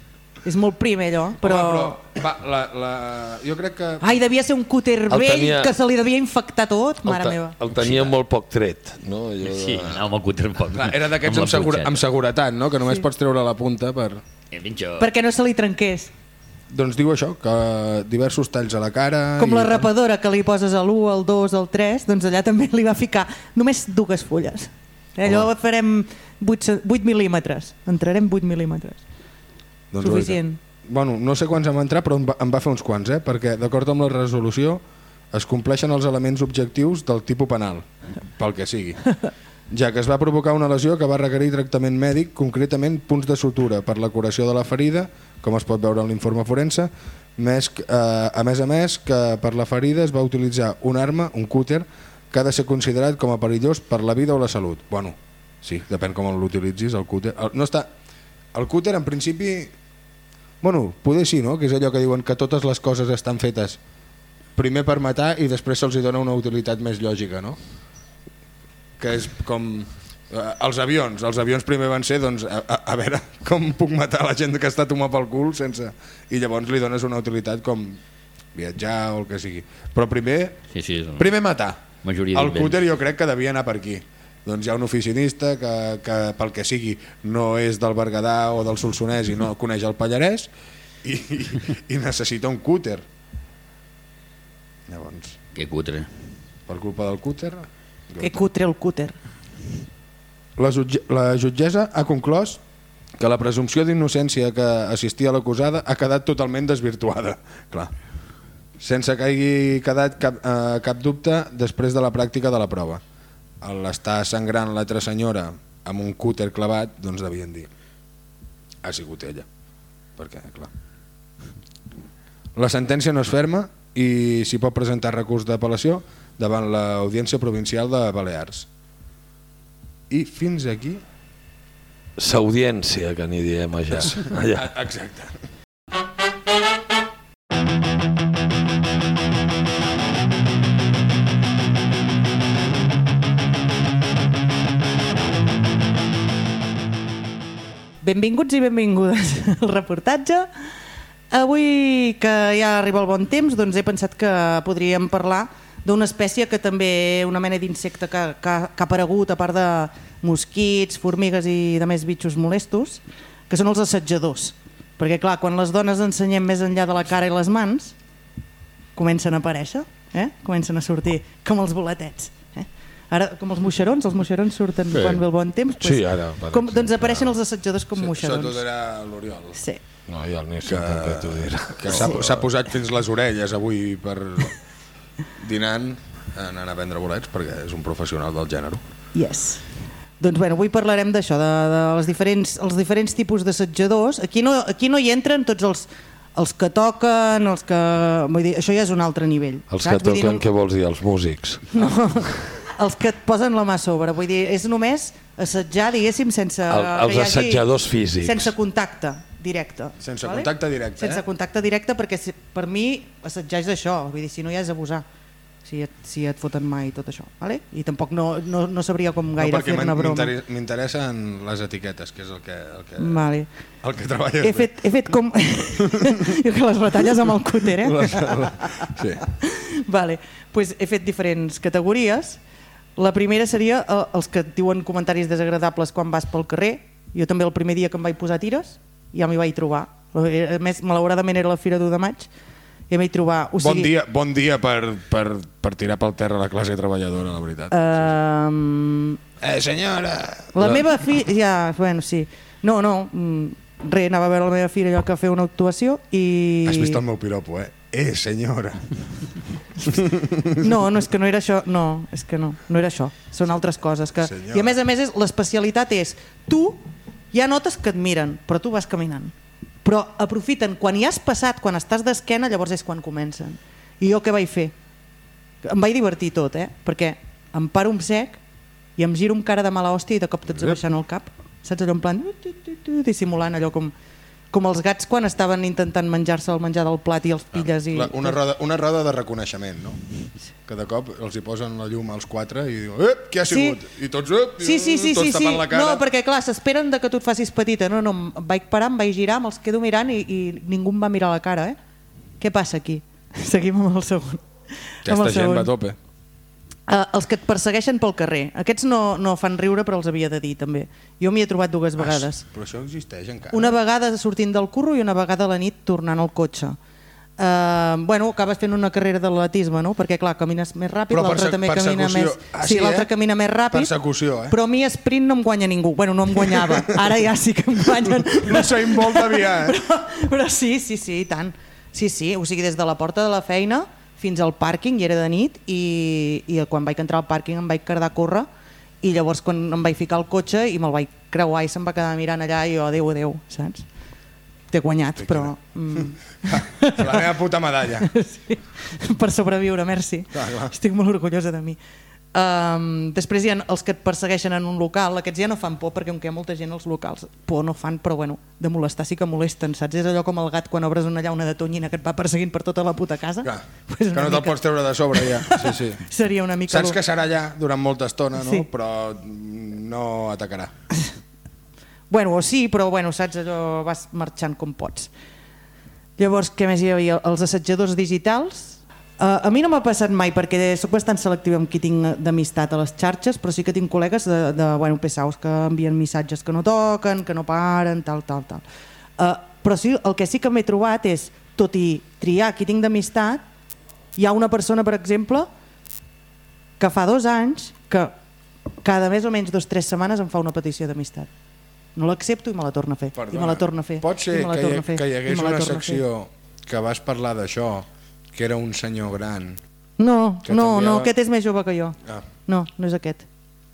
és molt prim allò, però... Home, però va, la, la, jo crec que... Ai, devia ser un cúter El vell tenia- que se li devia infectar tot, El, mare te- meva. el tenia molt poc tret. No? De- Sí, anava amb el cúter un poc. Clar, era d'aquests amb, segura, amb seguretat, no? que només sí. pots treure la punta per... Eh. Perquè no se li trenqués. Doncs diu això, que diversos talls a la cara... Com i... la rapadora que li poses a l'1, al 2, al 3, doncs allà també li va ficar només dues fulles. Eh, Allò Home. farem 8, 8 mil·límetres. Entrarem 8 mil·límetres. Doncs Suficient. Bueno, no sé quants em va entrar, però em va, em va fer uns quants, eh? perquè d'acord amb la resolució es compleixen els elements objectius del tipus penal, pel que sigui. Ja que es va provocar una lesió que va requerir tractament mèdic, concretament punts de sutura per la curació de la ferida, com es pot veure en l'informe forense, més, eh, a més a més que per la ferida es va utilitzar un arma, un cúter, que ha de ser considerat com a perillós per la vida o la salut. Bueno, sí, depèn com l'utilitzis, el cúter. El, no està... El cúter, en principi, Bueno, poder sí, no? Que és allò que diuen que totes les coses estan fetes primer per matar i després se'ls dona una utilitat més lògica, no? Que és com... eh, els avions, els avions primer van ser doncs, a, a, a veure com puc matar la gent que està a tomar pel cul sense... i llavors li dones una utilitat com viatjar o el que sigui. Però primer, Sí, sí, és una primer matar. majoria el cúter jo crec que devia anar per aquí doncs hi ha un oficinista que, que pel que sigui no és del Berguedà o del Solsonès i no coneix el Pallarès i, i, i necessita un cúter llavors Que cutre. per culpa del cúter Que cutre el cúter. la, jutge, la jutgessa ha conclòs que la presumpció d'innocència que assistia l'acusada ha quedat totalment desvirtuada clar sense que hagi quedat cap, eh, cap dubte després de la pràctica de la prova. L'estar sangrant l'altra senyora amb un cúter clavat, doncs devien dir ha sigut ella. Perquè, clar... La sentència no és ferma i s'hi pot presentar recurs d'apel·lació davant l'Audiència Provincial de Balears. I fins aquí... S'audiència, que n'hi diem allà. allà. Exacte. Benvinguts i benvingudes al reportatge. Avui que ja arriba el bon temps, doncs he pensat que podríem parlar d'una espècie que també una mena d'insecte que, que, que ha aparegut a part de mosquits, formigues i de més bitxos molestos, que són els assetjadors. Perquè clar, quan les dones ensenyem més enllà de la cara i les mans, comencen a aparèixer, eh? comencen a sortir com els boletets. Ara, com els moixerons, els moixerons surten Sí. quan ve el bon temps. Sí, ara, per Com, doncs apareixen els assetjadors com moixerons. Sobretot era l'Oriol. Sí. No, i el Nissan que, també t'ho dirà. que s'ha s'ha posat fins les orelles avui per dinant anant a vendre bolets perquè és un professional del gènere. Yes. Doncs bueno, avui parlarem d'això, de, de les diferents, els diferents tipus d'assetjadors. Aquí, no, aquí no hi entren tots els, els que toquen, els que... Vull dir, això ja és un altre nivell. Els saps? que Vull dir, toquen, què vols dir? Els músics. no, els que et posen la mà a sobre. Vull dir, és només assetjar, diguéssim, sense... El- els hi hagi- assetjadors físics. Sense contacte directe. Sense contacte directe, Sense eh? contacte directe, perquè si- per mi assetjar és això. Vull dir, si no ja és abusar si et, si et foten mai tot això. Vale? I tampoc no, no, no sabria com gaire no, fer-ne m'in- broma. m'intere- m'interessen les etiquetes, que és el que, el que, Vale. el que treballes He fet, he fet com... jo que les retalles amb el cúter, eh? Sí. vale. pues he fet diferents categories. La primera seria eh, els que et diuen comentaris desagradables quan vas pel carrer. Jo també el primer dia que em vaig posar tires ja m'hi vaig trobar. A més, malauradament era la Fira d'1 de maig i em vaig trobar... O Bon sigui, dia, bon dia per, per, per tirar pel terra la classe treballadora, la veritat. Um, Eh, senyora! la meva filla... Ja, bueno, sí. No, no, mm, res, anava a veure la meva filla allò que fer una actuació i... Has vist el meu piropo, eh? Eh, senyora! No, no, és que no era això, no, és que no, no era això, són altres coses. Que... Senyora. I a més a més és- l'especialitat és, tu ja notes que et miren, però tu vas caminant. Però aprofiten, quan hi has passat, quan estàs d'esquena, llavors és quan comencen. I jo què vaig fer? Em vaig divertir tot, eh? Perquè em paro un sec i em giro amb cara de mala hòstia i de cop t'ets abaixant el cap. Saps allò en plan, dissimulant allò com, com els gats quan estaven intentant menjar-se el menjar del plat i els pilles. I... La, una, roda, una roda de reconeixement, no? Que de cop els hi posen la llum als quatre i diuen, ep, qui ha Sí. sigut? I tots, ep, Sí, sí, sí, tots sí, sí. tapant la cara. No, perquè clar, s'esperen de que tu et facis petita. No, no, em vaig parar, em vaig girar, me'ls quedo mirant i, i ningú em va mirar la cara, eh? Què passa aquí? Seguim amb el segon. Amb Aquesta el gent segon. va a tope. Uh, els que et persegueixen pel carrer. Aquests no, no fan riure, però els havia de dir, també. Jo m'hi he trobat dues vegades. Però això existeix encara. Una vegada sortint del curro i una vegada a la nit tornant al cotxe. Uh, bueno, acabes fent una carrera d'atletisme, no? Perquè, clar, camines més ràpid, l'altre també camina més... Ah, sí, sí, l'altre eh? camina més ràpid. Persecució, eh? Però a mi sprint no em guanya ningú. Bueno, no em guanyava. Ara ja sí que em guanyen. No Usain Bolt aviat. Però, però sí, sí, sí, i tant. Sí, sí, o sigui, des de la porta de la feina fins al pàrquing, i era de nit, i, i quan vaig entrar al pàrquing em vaig quedar a córrer, i llavors quan em vaig ficar al cotxe i me'l vaig creuar i se'm va quedar mirant allà i jo, adéu, adéu, saps? T'he guanyat, però... Mm, La meva puta medalla. sí, per sobreviure, merci. Clar, clar. Estic molt orgullosa de mi. Um, després hi ha els que et persegueixen en un local, aquests ja no fan por perquè hi ha molta gent als locals, por no fan, però bueno, de molestar sí que molesten, saps? És allò com el gat quan obres una llauna de tonyina que et va perseguint per tota la puta casa. Clar, Pues que no te'l mica- pots treure de sobre ja. Sí, sí. Seria una mica... Saps que serà allà durant molta estona, no? Sí. Però no atacarà. Bueno, o sí, però bueno, saps, allò vas marxant com pots. Llavors, què més hi havia? Els assetjadors digitals. Uh, a mi no m'ha passat mai perquè sóc bastant selectiva amb qui tinc d'amistat a les xarxes, però sí que tinc col·legues de, de bueno, pesaus que envien missatges que no toquen, que no paren, tal, tal, tal. Uh, però sí, el que sí que m'he trobat és, tot i triar qui tinc d'amistat, hi ha una persona, per exemple, que fa dos anys que cada més o menys dos o tres setmanes em fa una petició d'amistat. No l'accepto i me la torna a fer. I me la torna a fer. Pot ser que hi, que hi hagués una secció que vas parlar d'això, que era un senyor gran. No, que no, no, t'enviava- aquest és més jove que jo. Ah. No, no és aquest.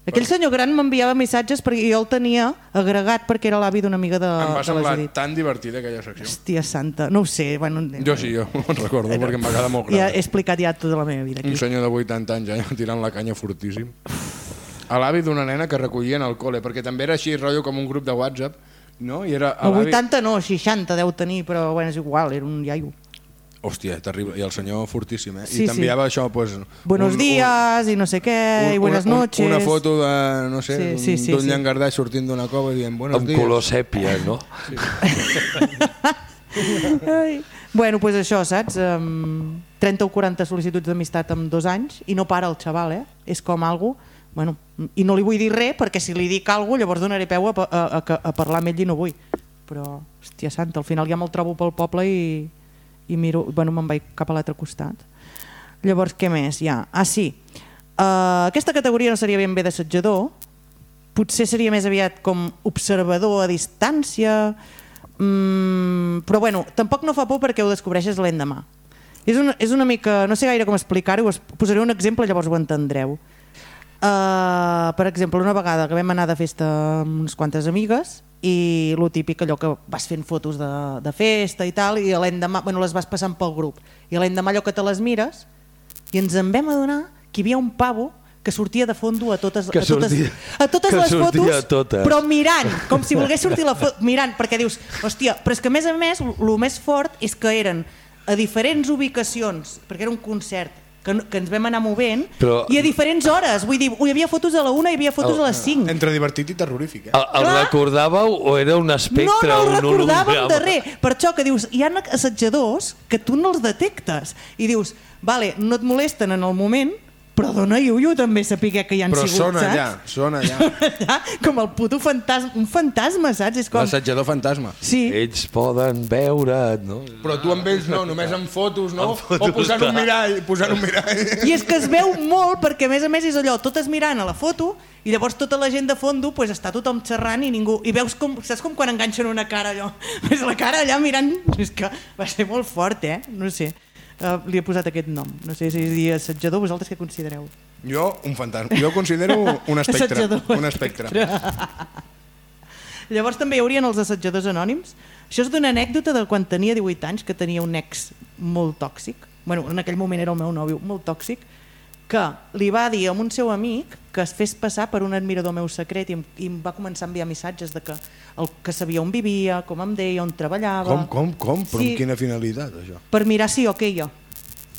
Aquell senyor gran m'enviava missatges perquè jo el tenia agregat perquè era l'avi d'una amiga de, em va de la semblar Judit. tan divertida aquella secció. Hòstia santa, no ho sé. Bueno, Jo sí, jo ho recordo, perquè em va quedar molt Ja gran. he explicat ja tota la meva vida Un aquí. senyor de 80 anys allà tirant la canya fortíssim. A l'avi d'una nena que recollien al col·le, perquè també era així, rotllo com un grup de WhatsApp, no? I era a El l'avi... 80 no, 60 deu tenir, però bueno, és igual, era un iaio. Hòstia, terrible. I el senyor fortíssim, eh? Sí, I t'enviava això, pues, Buenos un- días i no sé què, un- i buenas una, un- noches. Una foto de, no sé, Sí, d'un sí, sí, d'un sí. llangardaix sortint d'una cova i dient buenos Amb días. color sèpia, no? Ai. Bueno, pues això, saps? Um, 30 o 40 sol·licituds d'amistat en dos anys i no para el xaval, eh? És com algo... Bueno, I no li vull dir res perquè si li dic alguna llavors donaré peu a, a, a, a parlar amb ell i no vull. Però, hòstia santa, al final ja me'l trobo pel poble i, i miro... Bueno, me'n vaig cap a l'altre costat. Llavors, què més hi ha? Ah, sí. Uh, aquesta categoria no seria ben bé d'assetjador, potser seria més aviat com observador a distància, Mm, però bueno, tampoc no fa por perquè ho descobreixes l'endemà. És una, és una mica... No sé gaire com explicar-ho, us posaré un exemple, llavors ho entendreu. Uh, per exemple, una vegada que vam anar de festa amb unes quantes amigues i lo típic allò que vas fent fotos de, de festa i tal i l'endemà, bueno, les vas passant pel grup i l'endemà allò que te les mires i ens en vam adonar que hi havia un pavo que sortia de fondo a totes, Que a totes, sortia- a totes que les fotos, a totes. però mirant, com si volgués sortir la foto, mirant, perquè dius, hòstia, però és que a més a més, el més fort és que eren a diferents ubicacions, perquè era un concert, que, no- que ens vam anar movent, Però- i a diferents hores, vull dir, hi havia fotos a la una i hi havia fotos a les 5. Entre divertit i terrorífic, eh? El, el Clar. recordàveu o era un No, espectre? no el un recordàvem de res. Per això que dius, hi ha assetjadors que tu no els detectes. I dius, vale, no et molesten en el moment, però dona iullo també saber que hi han Però sigut, són saps? allà, són allà. allà. Com el puto fantasma, un fantasma, saps? És com... L'assetjador fantasma. Sí, Ells poden veure... No? Però tu amb ells no, només amb fotos, no? Amb fotos, o posant un mirall, posant un mirall. i és que es veu molt perquè a més a més és allò, totes mirant a la foto i llavors tota la gent de fondo pues, està tothom xerrant i ningú... I veus com, saps com quan enganxen una cara allò? Pues la cara allà mirant... És que va ser molt fort, eh? No sé. Uh, li he posat aquest nom. No sé si és dir assetjador, vosaltres què considereu? Jo, un fantasma. Jo considero un espectre. Assetjador. Un espectre. Llavors també hi haurien els assetjadors anònims. Això és d'una anècdota de quan tenia 18 anys, que tenia un ex molt tòxic, bueno, en aquell moment era el meu nòvio, molt tòxic, que li va dir a un seu amic que es fes passar per un admirador meu secret i em, i em va començar a enviar missatges de que, el, que sabia on vivia, com em deia, on treballava... Com, com, com? Però Sí. amb quina finalitat, això? Per mirar si jo queia.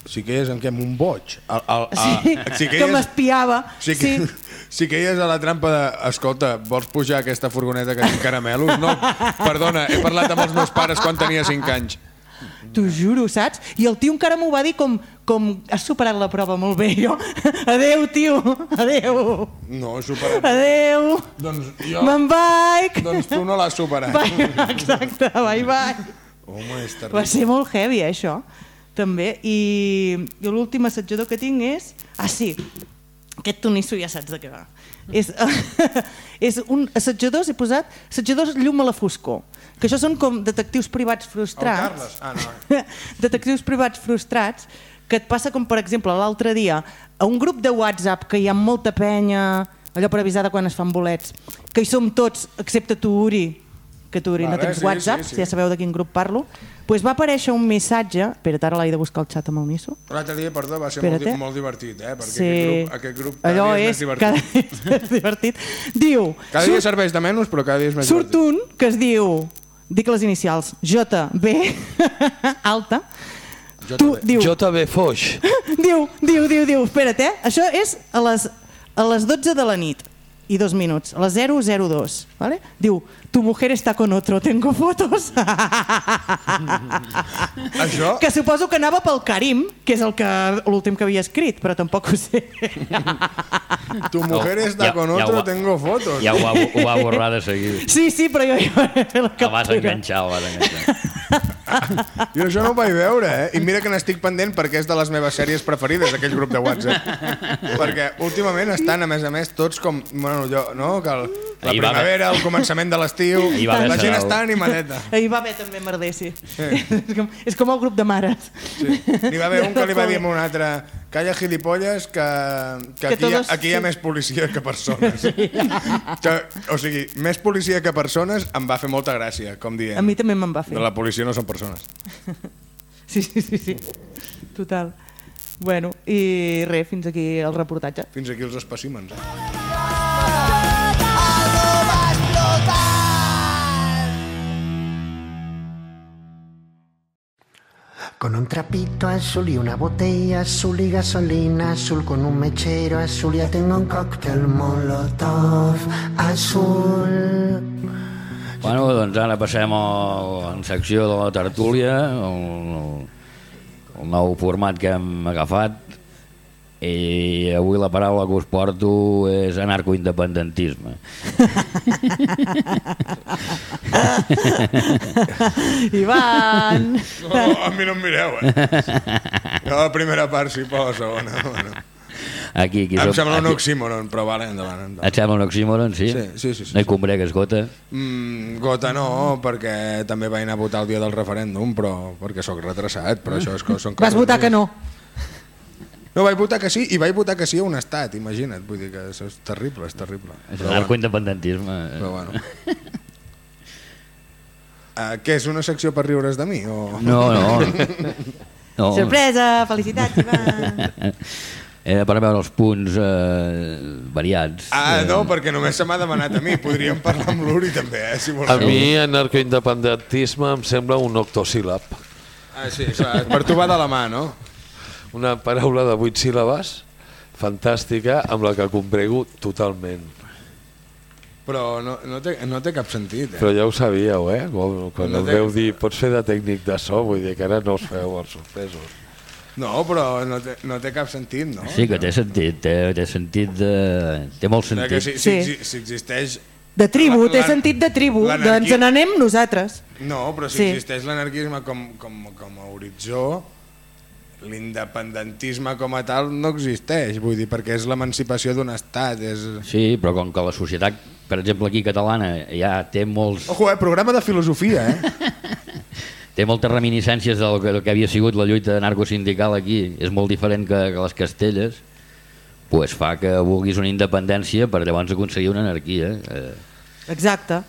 Si que és en què? Un boig? El, el, el, Sí, si que és- m'espiava. Si, que, sí. si queies a la trampa de... Escolta, vols pujar aquesta furgoneta que tinc caramelos? No, perdona, he parlat amb els meus pares quan tenia 5 anys. T'ho juro, saps? I el tio encara m'ho va dir com, com has superat la prova molt bé. Jo, adeu, tio, adeu, No, he superat. adeu, Doncs jo... me'n vaig. Doncs tu no l'has superat. Bye. Exacte, bye, bye. Home, és Va terrible. ser molt heavy, eh, això, també. I, i l'últim assetjador que tinc és... Ah, sí, aquest tonisso ja saps de què va. És, és un assetjadors, he posat assetjadors llum a la foscor, que això són com detectius privats frustrats. Carles? Ah, no. detectius privats frustrats que et passa com, per exemple, l'altre dia a un grup de WhatsApp que hi ha molta penya, allò per avisar de quan es fan bolets, que hi som tots, excepte tu, Uri, que tu, Uri, no Vale, tens sí, WhatsApp, sí, sí. ja sabeu de quin grup parlo, pues va aparèixer un missatge... Espera't, ara l'he de buscar el xat amb el Nisso. L'altre dia, perdó, va ser molt, Espera't, di- eh? molt divertit, eh? Perquè Sí. aquest grup, aquest grup Allò és, és, més divertit. cada dia és divertit. Diu, Cada dia surt, serveix de menys, però cada dia és més surt divertit. un que es diu, dic les inicials, JB, alta, tu, JB. diu, JB Foix. diu, diu, diu, diu, espera't, eh? Això és a les, a les 12 de la nit i dos minuts, a les 002, ¿vale? Diu, tu mujer está con otro, tengo fotos. Això, que suposo que anava pel Karim, que és el que l'últim que havia escrit, però tampoc ho sé. tu mujer está Ja- con ja otro, ho ha- tengo fotos. Ja ho va, ho va borrar de seguida. Sí, sí, però jo ja fer la El vas captura. enganxar, el vas enganxar. Jo això no ho vaig veure, eh? I mira que n'estic pendent perquè és de les meves sèries preferides, aquell grup de WhatsApp. perquè últimament estan, a més a més, tots com... Bueno, jo, no? Que el, la Ahir haver- primavera, el començament de l'estiu... La gent està animadeta. Ahir va haver també merder, sí. és, com, és com el grup de mares. Sí. N'hi va haver un que li va dir a un altre calla gilipolles que, que, Que aquí, todos- aquí hi ha sí. més policia que persones. que, o sigui, més policia que persones em va fer molta gràcia, com dient. A mi també me'n va fer. De la policia no són persones. Sí, sí, sí, sí. Total. Bueno, i res, fins aquí el reportatge. Fins aquí els espècimens. Eh? Con un trapito azul y una botella azul y gasolina azul con un mechero azul ya tengo un cóctel molotov azul. Bueno, doncs ara passem a la secció de la tertúlia, el, el nou format que hem agafat. I avui la paraula que us porto és anarcoindependentisme. Ivan! No, a mi no em mireu, eh? Jo la primera part sí, però la segona. Bueno. Aquí, aquí Em som- sembla un aquí- oxímoron, però vale, endavant. endavant. Et sembla un oxímoron, sí? Sí, sí, sí, sí, no hi combregues gota? Mm, gota no, perquè també vaig anar a votar el dia del referèndum, però perquè sóc retrasat, però això és són Vas coses votar que no. No, vaig votar que sí, i vaig votar que sí a un estat, imagina't, vull dir que això és terrible, és terrible. És narcoindependentisme. però bueno. Uh, què, és una secció per riure's de mi? O... No, no. no. Sorpresa, felicitats, Ivan. Era per veure els punts eh, variats. Ah, Eh, no, perquè només se m'ha demanat a mi. Podríem parlar amb l'Uri també, eh, si voleu. A mi, anarcoindependentisme em sembla un octosíl·lab. Ah, sí, clar, per tu va de la mà, no? Una paraula de vuit síl·labes fantàstica amb la que comprego totalment. Però no, no, té, no té cap sentit, eh? Però ja ho sabíeu, eh? Quan, quan No té- veu dir, pots fer de tècnic de so, vull dir que ara no us feu els sorpresos. No, però no té, no té cap sentit, no? Sí que té sentit, té, té sentit de... té molt que sentit. si, si, Sí. si, existeix... De tribu, La- té la- sentit de tribu. Doncs n'anem nosaltres. No, però si Sí. existeix l'anarquisme com, com, com a horitzó, l'independentisme com a tal no existeix, vull dir, perquè és l'emancipació d'un estat. És... Sí, però com que la societat, per exemple aquí catalana, ja té molts, Ojo, eh, programa de filosofia, eh? té moltes reminiscències del que, del que havia sigut la lluita narcosindical aquí, és molt diferent que, que les Castelles, pues fa que vulguis una independència per llavors aconseguir una anarquia. Eh, Exacte.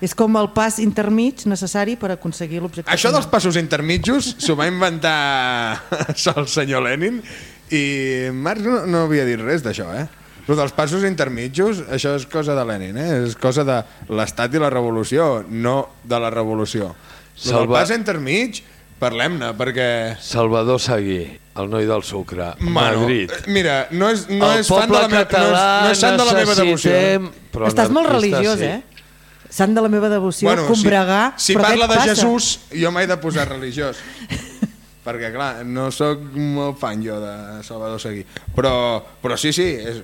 És com el pas intermig necessari per aconseguir l'objectiu. Això dels passos intermitjos s'ho va inventar el senyor Lenin i Marx no, no havia dit res d'això, eh? Lo dels passos intermitjos, això és cosa de Lenin, eh? és cosa de l'estat i la revolució, no de la revolució. Salva- pas intermig, parlem-ne, perquè... Salvador Seguí, el noi del sucre, Bueno, Madrid. eh, mira, no és, no el és fan de la, meva, no és, no és sant de la meva devoció. necessitem, però Estàs molt religiós, sí. eh? Sant de la meva devoció, combregar... si, si parla de passa? Jesús, jo m'he de posar religiós. perquè, clar, no sóc molt fan jo de Salvador Seguí. Però, però sí, sí, és,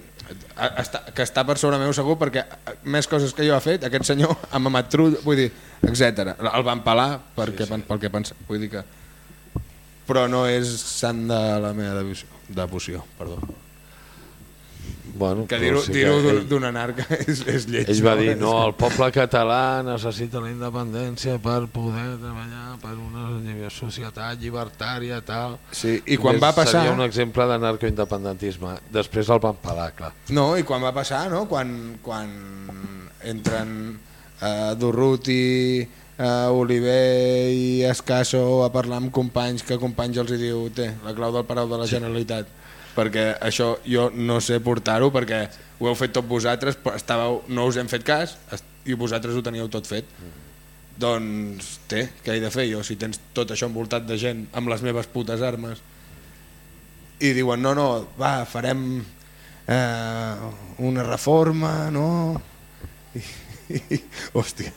està, que està per sobre meu segur, perquè més coses que jo ha fet, aquest senyor ha mamat trull, vull dir, etc. El van pelar perquè, sí, sí. pel que pensa, vull dir que... Però no és sant de la meva devoció, devoció perdó. Bueno, Que dir-ho sí dir d'un anarca és, és lleig. ell va dir, no, el poble català necessita la independència per poder treballar per una societat llibertària, tal. Sí, i quan És- va passar... Seria un exemple de narcoindependentisme. Després el van pelar, clar. No, i quan va passar, no? Quan, quan entren uh, Durruti, uh, Oliver i Escasso a parlar amb companys que companys els hi diu té, la clau del Palau de la Generalitat perquè això jo no sé portar-ho perquè ho heu fet tot vosaltres però estàveu, no us hem fet cas i vosaltres ho teníeu tot fet doncs té, què he de fer jo si tens tot això envoltat de gent amb les meves putes armes i diuen no, no, va, farem eh, una reforma, no? I, i, hòstia,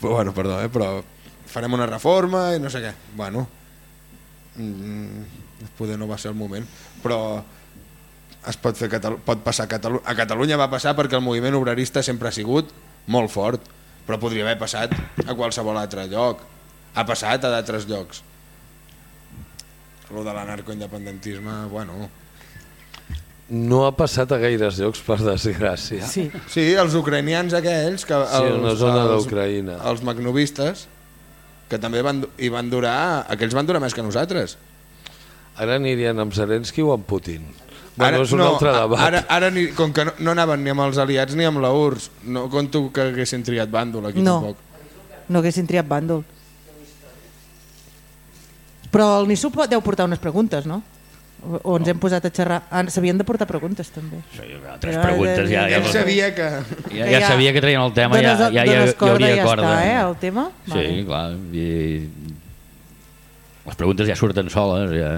però, bueno, perdó, eh, però farem una reforma i no sé què. Bueno, mm, poder no va ser el moment, però es pot, fer Catalu pot passar a Catalunya. A Catalunya va passar perquè el moviment obrerista sempre ha sigut molt fort, però podria haver passat a qualsevol altre lloc. Ha passat a d'altres llocs. Lo de l'anarcoindependentisme, bueno... No ha passat a gaires llocs, per desgràcia. Sí. Sí, els ucranians aquells, que Sí, els, una zona els- d'Ucraïna. Els magnovistes, que també van, hi van durar, aquells van durar més que nosaltres. Ara anirien amb Zelensky o amb Putin? Bueno, és un altre debat. Ara, ara ni, com que no, no anaven ni amb els aliats ni amb la URSS, no conto que haguessin triat bàndol aquí No. tampoc. No haguessin triat bàndol. Però el Nissu deu portar unes preguntes, no? O, ens hem posat a xerrar... Ah, S'havien de portar preguntes, també. Tres Ja, preguntes, ja, ja, Ell sabia que... ja, ja sabia que traien el tema, ja, Dones- ja, ja, dones hi corda hauria ja corda. està, eh, el tema? Sí, clar. I... Les preguntes ja surten soles, ja...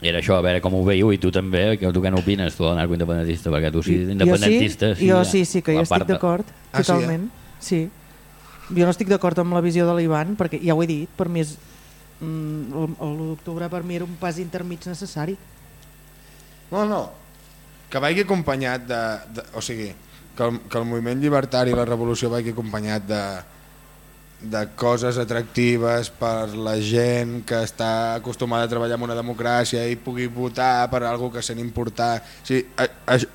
I era això, a veure com ho veieu, i tu també, que tu què n'opines, tu, l'anarcoindependentista, perquè tu sí, independentista... Jo sí, jo sí, sí que jo estic de- d'acord, Ah, sí, eh? totalment. Sí, Jo no estic d'acord amb la visió de l'Ivan, perquè ja ho he dit, per mi és... mm, L'octubre per mi era un pas intermig necessari. No, no. Que vagi acompanyat de... de o sigui, que el, que el moviment llibertari i la revolució vagi acompanyat de de coses atractives per la gent que està acostumada a treballar en una democràcia i pugui votar per algo que sent important. O sigui,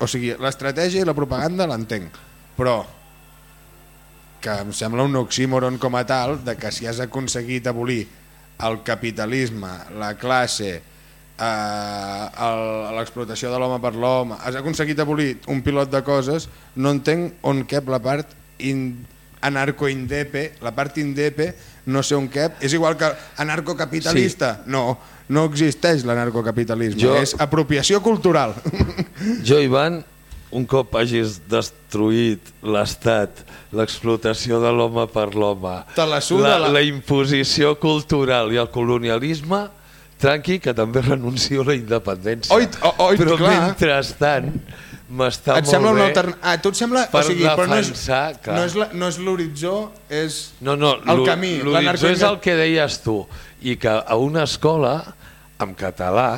o sigui l'estratègia i la propaganda l'entenc, però que em sembla un oxímoron com a tal de que si has aconseguit abolir el capitalisme, la classe, eh, l'explotació de l'home per l'home, has aconseguit abolir un pilot de coses, no entenc on cap la part in, anarco-indepe, la part indepe no sé on cap, és igual que anarcocapitalista, sí. no, no existeix l'anarcocapitalisme, Jo- és apropiació cultural. Jo, Ivan, un cop hagis destruït l'Estat, l'explotació de l'home per l'home, la la, la- imposició cultural i el colonialisme, tranqui, que també renuncio a la independència. Oi, o- oi, Però clar. mentrestant m'està molt sembla bé... altern... Ah, tu et sembla... per o sigui, però no és, clar. no és, no és l'horitzó, és No, no, el camí. L'horitzó és el que deies tu, i que a una escola, en català,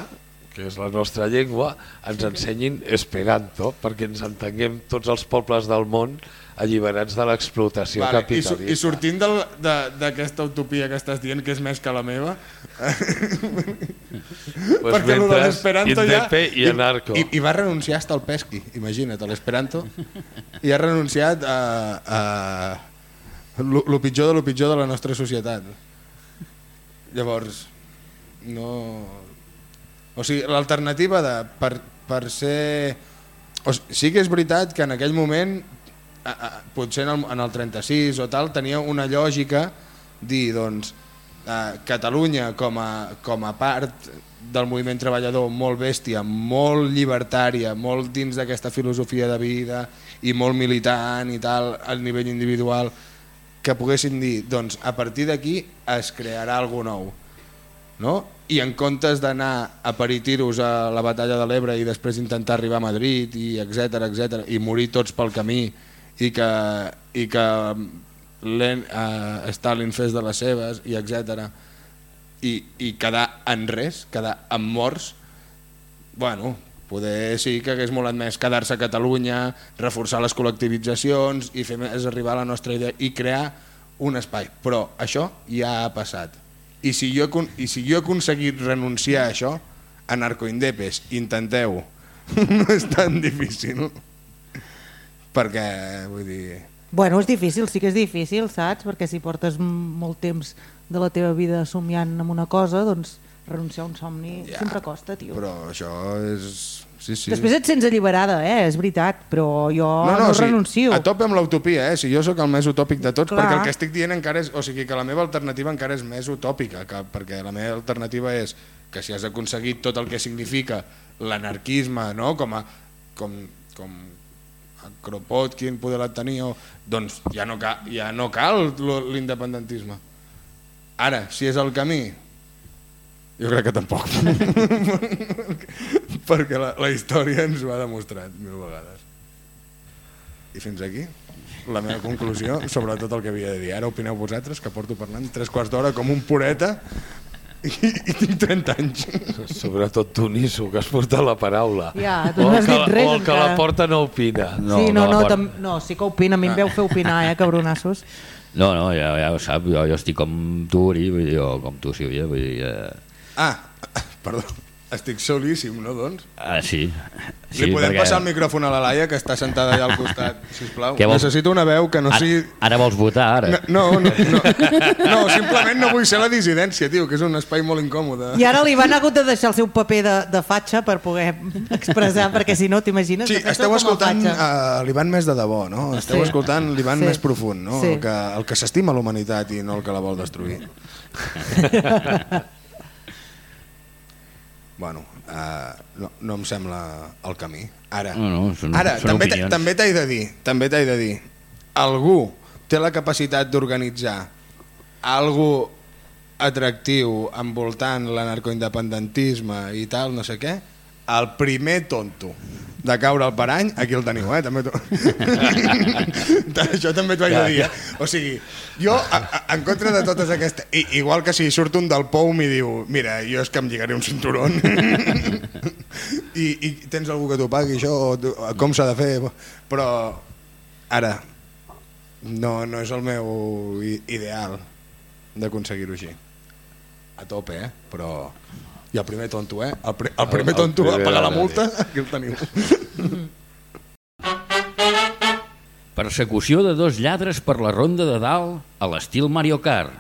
que és la nostra llengua, ens ensenyin Esperanto, perquè ens entenguem tots els pobles del món alliberats de l'explotació Vale, i, capitalista. I sortint del- de- d'aquesta utopia que estàs dient, que és més que la meva, Pues perquè el de l'esperanto ja... I anarco. I, I va renunciar hasta el pesqui, imagina't, l'esperanto. I ha renunciat a, a lo, lo pitjor de lo pitjor de la nostra societat. Llavors, no... O sigui, l'alternativa de per, per ser... O sigui, sí que és veritat que en aquell moment, potser en el, en el 36 o tal, tenia una lògica dir, doncs, eh, Catalunya com a, com a part del moviment treballador molt bèstia, molt llibertària, molt dins d'aquesta filosofia de vida i molt militant i tal, al nivell individual, que poguessin dir, doncs, a partir d'aquí es crearà alguna nou no? i en comptes d'anar a parir tiros a la batalla de l'Ebre i després intentar arribar a Madrid i etc etc i morir tots pel camí i que, i que Len, uh, Stalin fes de les seves i etc i, i quedar en res, quedar en morts bueno, poder sí que hagués molat més quedar-se a Catalunya, reforçar les col·lectivitzacions i fer més arribar a la nostra idea i crear un espai. Però això ja ha passat. I si jo, i si jo he aconseguit renunciar a això, anarcoindepes, intenteu. no és tan difícil. Perquè, vull dir... Bueno, és difícil, sí que és difícil, saps? Perquè si portes molt temps de la teva vida somiant amb una cosa, doncs renunciar a un somni Ja, sempre costa, tio. Però això és... Sí, sí. Després et sents alliberada, eh? és veritat, però jo no, o sigui, renuncio. A tope amb l'utopia, eh? Si jo sóc el més utòpic de tots, Clar. perquè el que estic dient encara és... O sigui, que la meva alternativa encara és més utòpica, que, perquè la meva alternativa és que si has aconseguit tot el que significa l'anarquisme, no? Com a... Com, com Kropotkin poder la tenir, o, doncs ja no, cal, ja no cal l'independentisme. Ara, si és el camí, jo crec que tampoc. perquè la, la història ens ho ha demostrat mil vegades. I fins aquí la meva conclusió sobre tot el que havia de dir. Ara opineu vosaltres, que porto parlant tres quarts d'hora com un pureta i, i tinc 30 anys. Sobretot tu, Nisso, que has portat la paraula. Ja, tu o no has que, dit la- res o el que encara. la porta no opina. No, sí, no, no, no, tam... no, sí que opina, a mi em veu fer opinar, eh, cabronassos. No, no, ja, ja ho sap, jo, jo estic com tu, Uri, vull dir, o com tu, Sílvia, vull dir... Eh... Ah, perdó, estic solíssim, no, doncs? Ah, sí. Sí, Li podem passar el micròfon a la Laia, que està sentada allà al costat, sisplau. Què vols? Necessito una veu que no Ara, sigui... ara vols votar, ara? No, no, no, no, simplement no vull ser la dissidència, tio, que és un espai molt incòmode. I ara li van hagut de deixar el seu paper de, de fatxa per poder expressar, perquè si no, t'imagines? Sí, esteu escoltant uh, l'Ivan més de debò, no? Esteu Sí. escoltant l'Ivan Sí. més profund, no? Sí. El que, el que s'estima la humanitat i no el que la vol destruir. bueno, uh, no, no em sembla el camí. Ara, No, no, són- ara són també, també t'he de dir, també t'he de dir, algú té la capacitat d'organitzar algo atractiu envoltant l'anarcoindependentisme i tal, no sé què, el primer tonto de caure al parany, aquí el teniu, eh? També Això també t'ho haig de dir, eh? O sigui, jo, a, a, en contra de totes aquestes... I, igual que si surt un del pou i diu mira, jo és que em lligaré un cinturón I, i tens algú que t'ho pagui això, o com s'ha de fer, però ara, no, no és el meu ideal d'aconseguir-ho així. A tope, eh? Però... I el primer tonto, eh? El, pri el primer El- el tonto a primer pagar la multa, aquí el teniu. Persecució de dos lladres per la ronda de dalt a l'estil Mario Kart.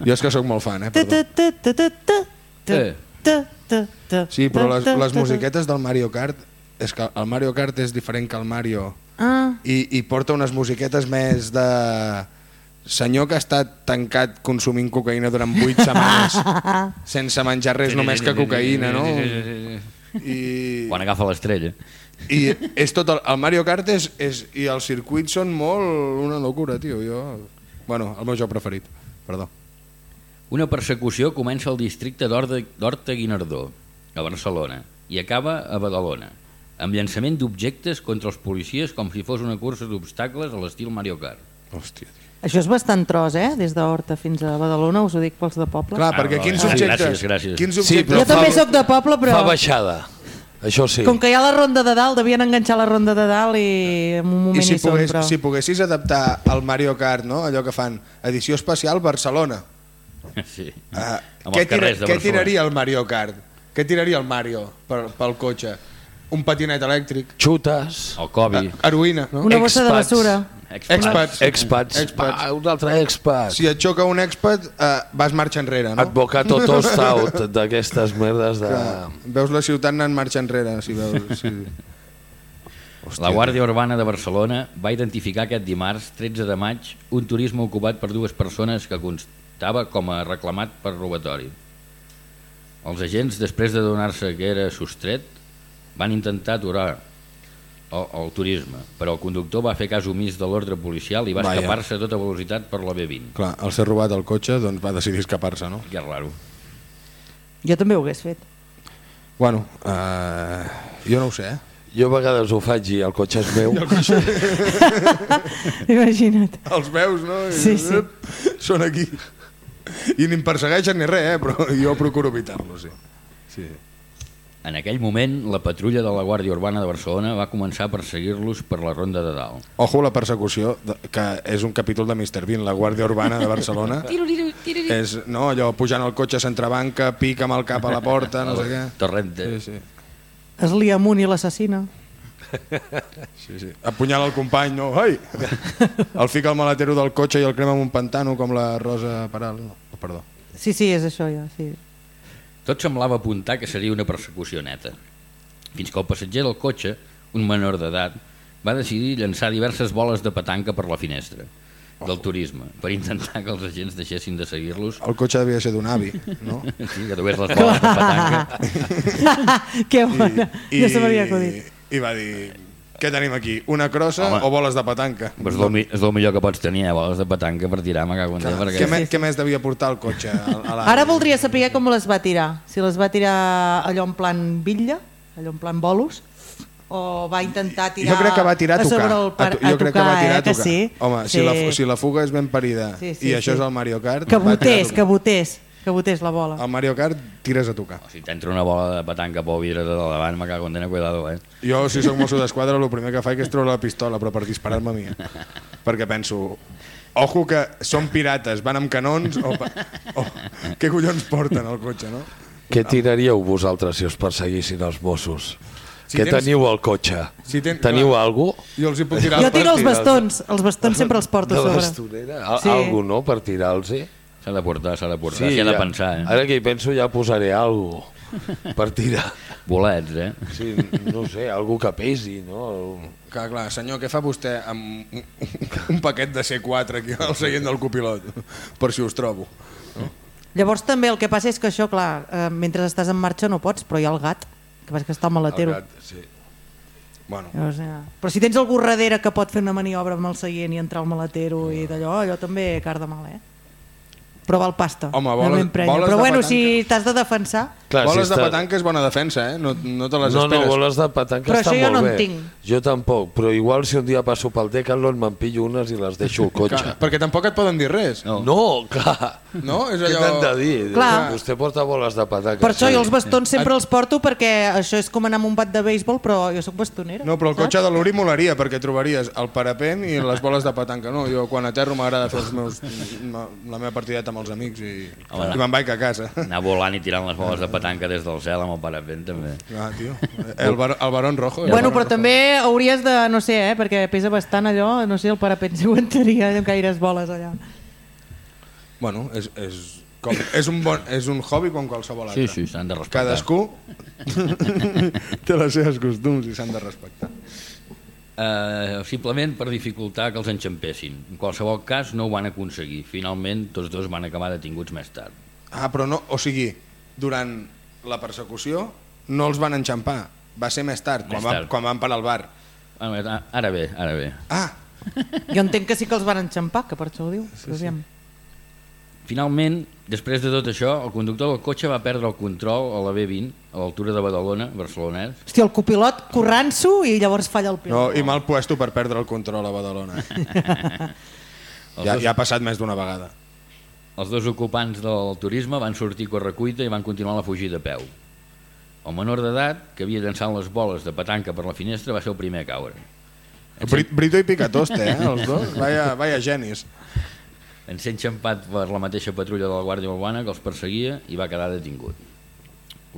Jo és que sóc molt fan, eh? Ta, Perdó. ta, ta, ta, ta, ta, Eh. ta, ta, ta, Sí, però ta, les, ta, les ta, ta. musiquetes del Mario Kart és que el Mario Kart és diferent que el Mario Ah, i, i porta unes musiquetes més de senyor que ha estat tancat consumint cocaïna durant 8 setmanes sense menjar res només que cocaïna, no? I, Quan agafa l'estrella. i és tot el, el Mario Kart és, és, i els circuits són molt una locura, tio. Jo, bueno, el meu joc preferit, perdó. Una persecució comença al districte d'Horta d'Horta Guinardó, a Barcelona, i acaba a Badalona, amb llançament d'objectes contra els policies com si fos una cursa d'obstacles a l'estil Mario Kart. Hòstia, tio. això és bastant tros, eh? Des d'Horta fins a Badalona, us ho dic pels de poble. Clar, Ah, perquè no, quins gràcies, objectes... gràcies. Quins Sí, objectes... però jo també fa- sóc de poble, però Fa baixada, això sí. com que hi ha la ronda de dalt, devien enganxar la ronda de dalt i en un moment I si, hi som, pogués, però... si poguessis adaptar al Mario Kart, no? allò que fan, edició especial Barcelona, Sí. uh, Amb què, de què tiraria el Mario Kart? Què tiraria el Mario per, pel cotxe? Un patinet elèctric? Xutes, El Kobe. Uh, heroïna, no? Una bossa de expats. basura. Expats. expats, Expats. Ah, un altre expat. Si et xoca un expat, uh, vas marxa enrere, no? Advocato toast out d'aquestes merdes de... Clar, veus la ciutat anant marxa enrere, si veus... Si... La Guàrdia Urbana de Barcelona va identificar aquest dimarts, 13 de maig, un turisme ocupat per dues persones que constava com a reclamat per robatori. Els agents, després de donar-se que era sostret, van intentar aturar el, el turisme, però el conductor va fer cas omís de l'ordre policial i va escapar-se a tota velocitat per la B20. Clar, al ser robat el cotxe, doncs va decidir escapar-se, no? Que raro. Jo també ho hagués fet. Bueno, uh, jo no ho sé, eh? Jo a vegades ho faig i el cotxe és meu. Imagina't. Els veus, no? I, Sí, sí. Són aquí. I ni em persegueixen ni res, eh? Però jo procuro evitar-lo, sí. sí. En aquell moment, la patrulla de la Guàrdia Urbana de Barcelona va començar a perseguir-los per la ronda de dalt. Ojo la persecució, que és un capítol de Mr. Bean, la Guàrdia Urbana de Barcelona. és, no, allò, pujant al cotxe a Centrabanca, pica amb el cap a la porta, no sé què. Torrente. Sí, sí. Es lia amunt i l'assassina. sí, sí. Apunyala el company, no? Ai! El fica al maletero del cotxe i el crema en un pantano com la Rosa Peral. No, perdó. Sí, sí, és això ja, sí. Tot semblava apuntar que seria una persecució neta. Fins que el passatger del cotxe, un menor d'edat, va decidir llançar diverses boles de petanca per la finestra del turisme per intentar que els agents deixessin de seguir-los El cotxe devia ser d'un avi, no? sí, que trobés les boles de petanca que bona, I, ja se m'havia acudit. I va dir, què tenim aquí? Una crossa Home. o boles de petanca? Però és, el, mi- és el millor que pots tenir, eh? boles de petanca per tirar, me cago en Déu, Què, perquè... més, què més devia portar el cotxe? A, a? Ara voldria saber com les va tirar. Si les va tirar allò en plan bitlla, allò en plan bolos, o va intentar tirar Jo crec que va tirar a tocar. el par... A to- jo crec que va tirar a eh, que tocar. sí? Home, si, sí. la, si la fuga és ben parida Sí, sí, i això sí. és el Mario Kart... Que tirar a tocar. que botés, que botés la bola. Al Mario Kart tires a tocar. Si t'entra una bola de petanca pel vidre de davant, me cago en Déu, cuidado, eh? Jo, si sóc mosso d'esquadra, el primer que faig és treure la pistola, però per disparar-me a mi. Perquè penso, ojo que són pirates, van amb canons, o, o què collons porten al cotxe, no? Què tiraríeu vosaltres si us perseguissin els Mossos? Si Què tens- teniu al cotxe? Si ten- Teniu clar. algú? Jo els hi puc tirar Jo tiro els bastons, els bastons sempre els porto De a sobre. bastonera? Al- Sí. Algú, no?, per tirar-los-hi? S'ha de portar, s'ha de portar, s'hi ha de ja. pensar, eh? Ara que hi penso ja posaré algú per tirar. Bolets, eh? Sí, no sé, algú que pesi, no? Clar, clar, senyor, què fa vostè amb un, paquet de C4 aquí al seient del copilot? Per si us trobo. Llavors també el que passa és que això, clar, eh, mentre estàs en marxa no pots, però hi ha el gat, que vas que està al maletero. El gat, sí. Bueno, Llavors, ja. Però si tens algú darrere que pot fer una maniobra amb el seient i entrar al maletero i d'allò, allò també car de mal, eh? Però val pasta. Home, no boles- boles Però bueno, petanca. si t'has de defensar... Clar, boles si de petanca és bona defensa, eh? No, no te les No, no, esperes. boles de petanca Però està això jo molt no en bé. tinc. Jo tampoc, però igual si un dia passo pel Decathlon me'n pillo unes i les deixo al cotxe. Clar, perquè tampoc et poden dir res. No. No, clar. No? És Què allò... t'han de dir? Clar. Vostè porta boles de pataca. Per això sí. jo els bastons sempre els porto perquè això és com anar amb un bat de béisbol, però jo sóc bastonera. No, però el saps? cotxe de l'Uri molaria, perquè trobaries el parapent i les boles de petanca. No, jo quan aterro m'agrada fer els meus, la meva partideta amb els amics i, Home. i me'n vaig a casa. Anar volant i tirant les boles de petanca des del cel amb el parapent també. Ah, tio. El, bar, el Barón Rojo. el Bueno, Barón però Rojo. també hauries de, no sé, eh, perquè pesa bastant allò, no sé, el parapent si aguantaria amb gaires boles allà. Bueno, és, és, com, és, un bon, és un hobby com qualsevol altre. Sí, sí, s'han de respectar. Cadascú té les seves costums i s'han de respectar. Eh, simplement per dificultar que els enxampessin. En qualsevol cas no ho van aconseguir. Finalment tots dos van acabar detinguts més tard. Ah, però no, o sigui, durant la persecució no els van enxampar. Va ser més tard, Més quan, van, tard. quan van parar al bar. Ah, Ara bé, ara bé. Ah, Jo entenc que sí que els van enxampar, que per això ho diu. Sí, sí. Finalment, després de tot això, el conductor del cotxe va perdre el control a la B20, a l'altura de Badalona, Barcelonès. Hòstia, el copilot corrant-s'ho i llavors falla el no, pilot. i mal puesto per perdre el control a Badalona. Ja, dos, ja ha passat més d'una vegada. els dos ocupants del turisme van sortir a correcuita i van continuar la fugida a peu. El menor d'edat, que havia llançat les boles de petanca per la finestra, va ser el primer a caure. Brit, Brito i Picatoste, eh, els dos. Vaya, vaya genis. En ser enxampat per la mateixa patrulla de la Guàrdia Urbana que els perseguia i va quedar detingut.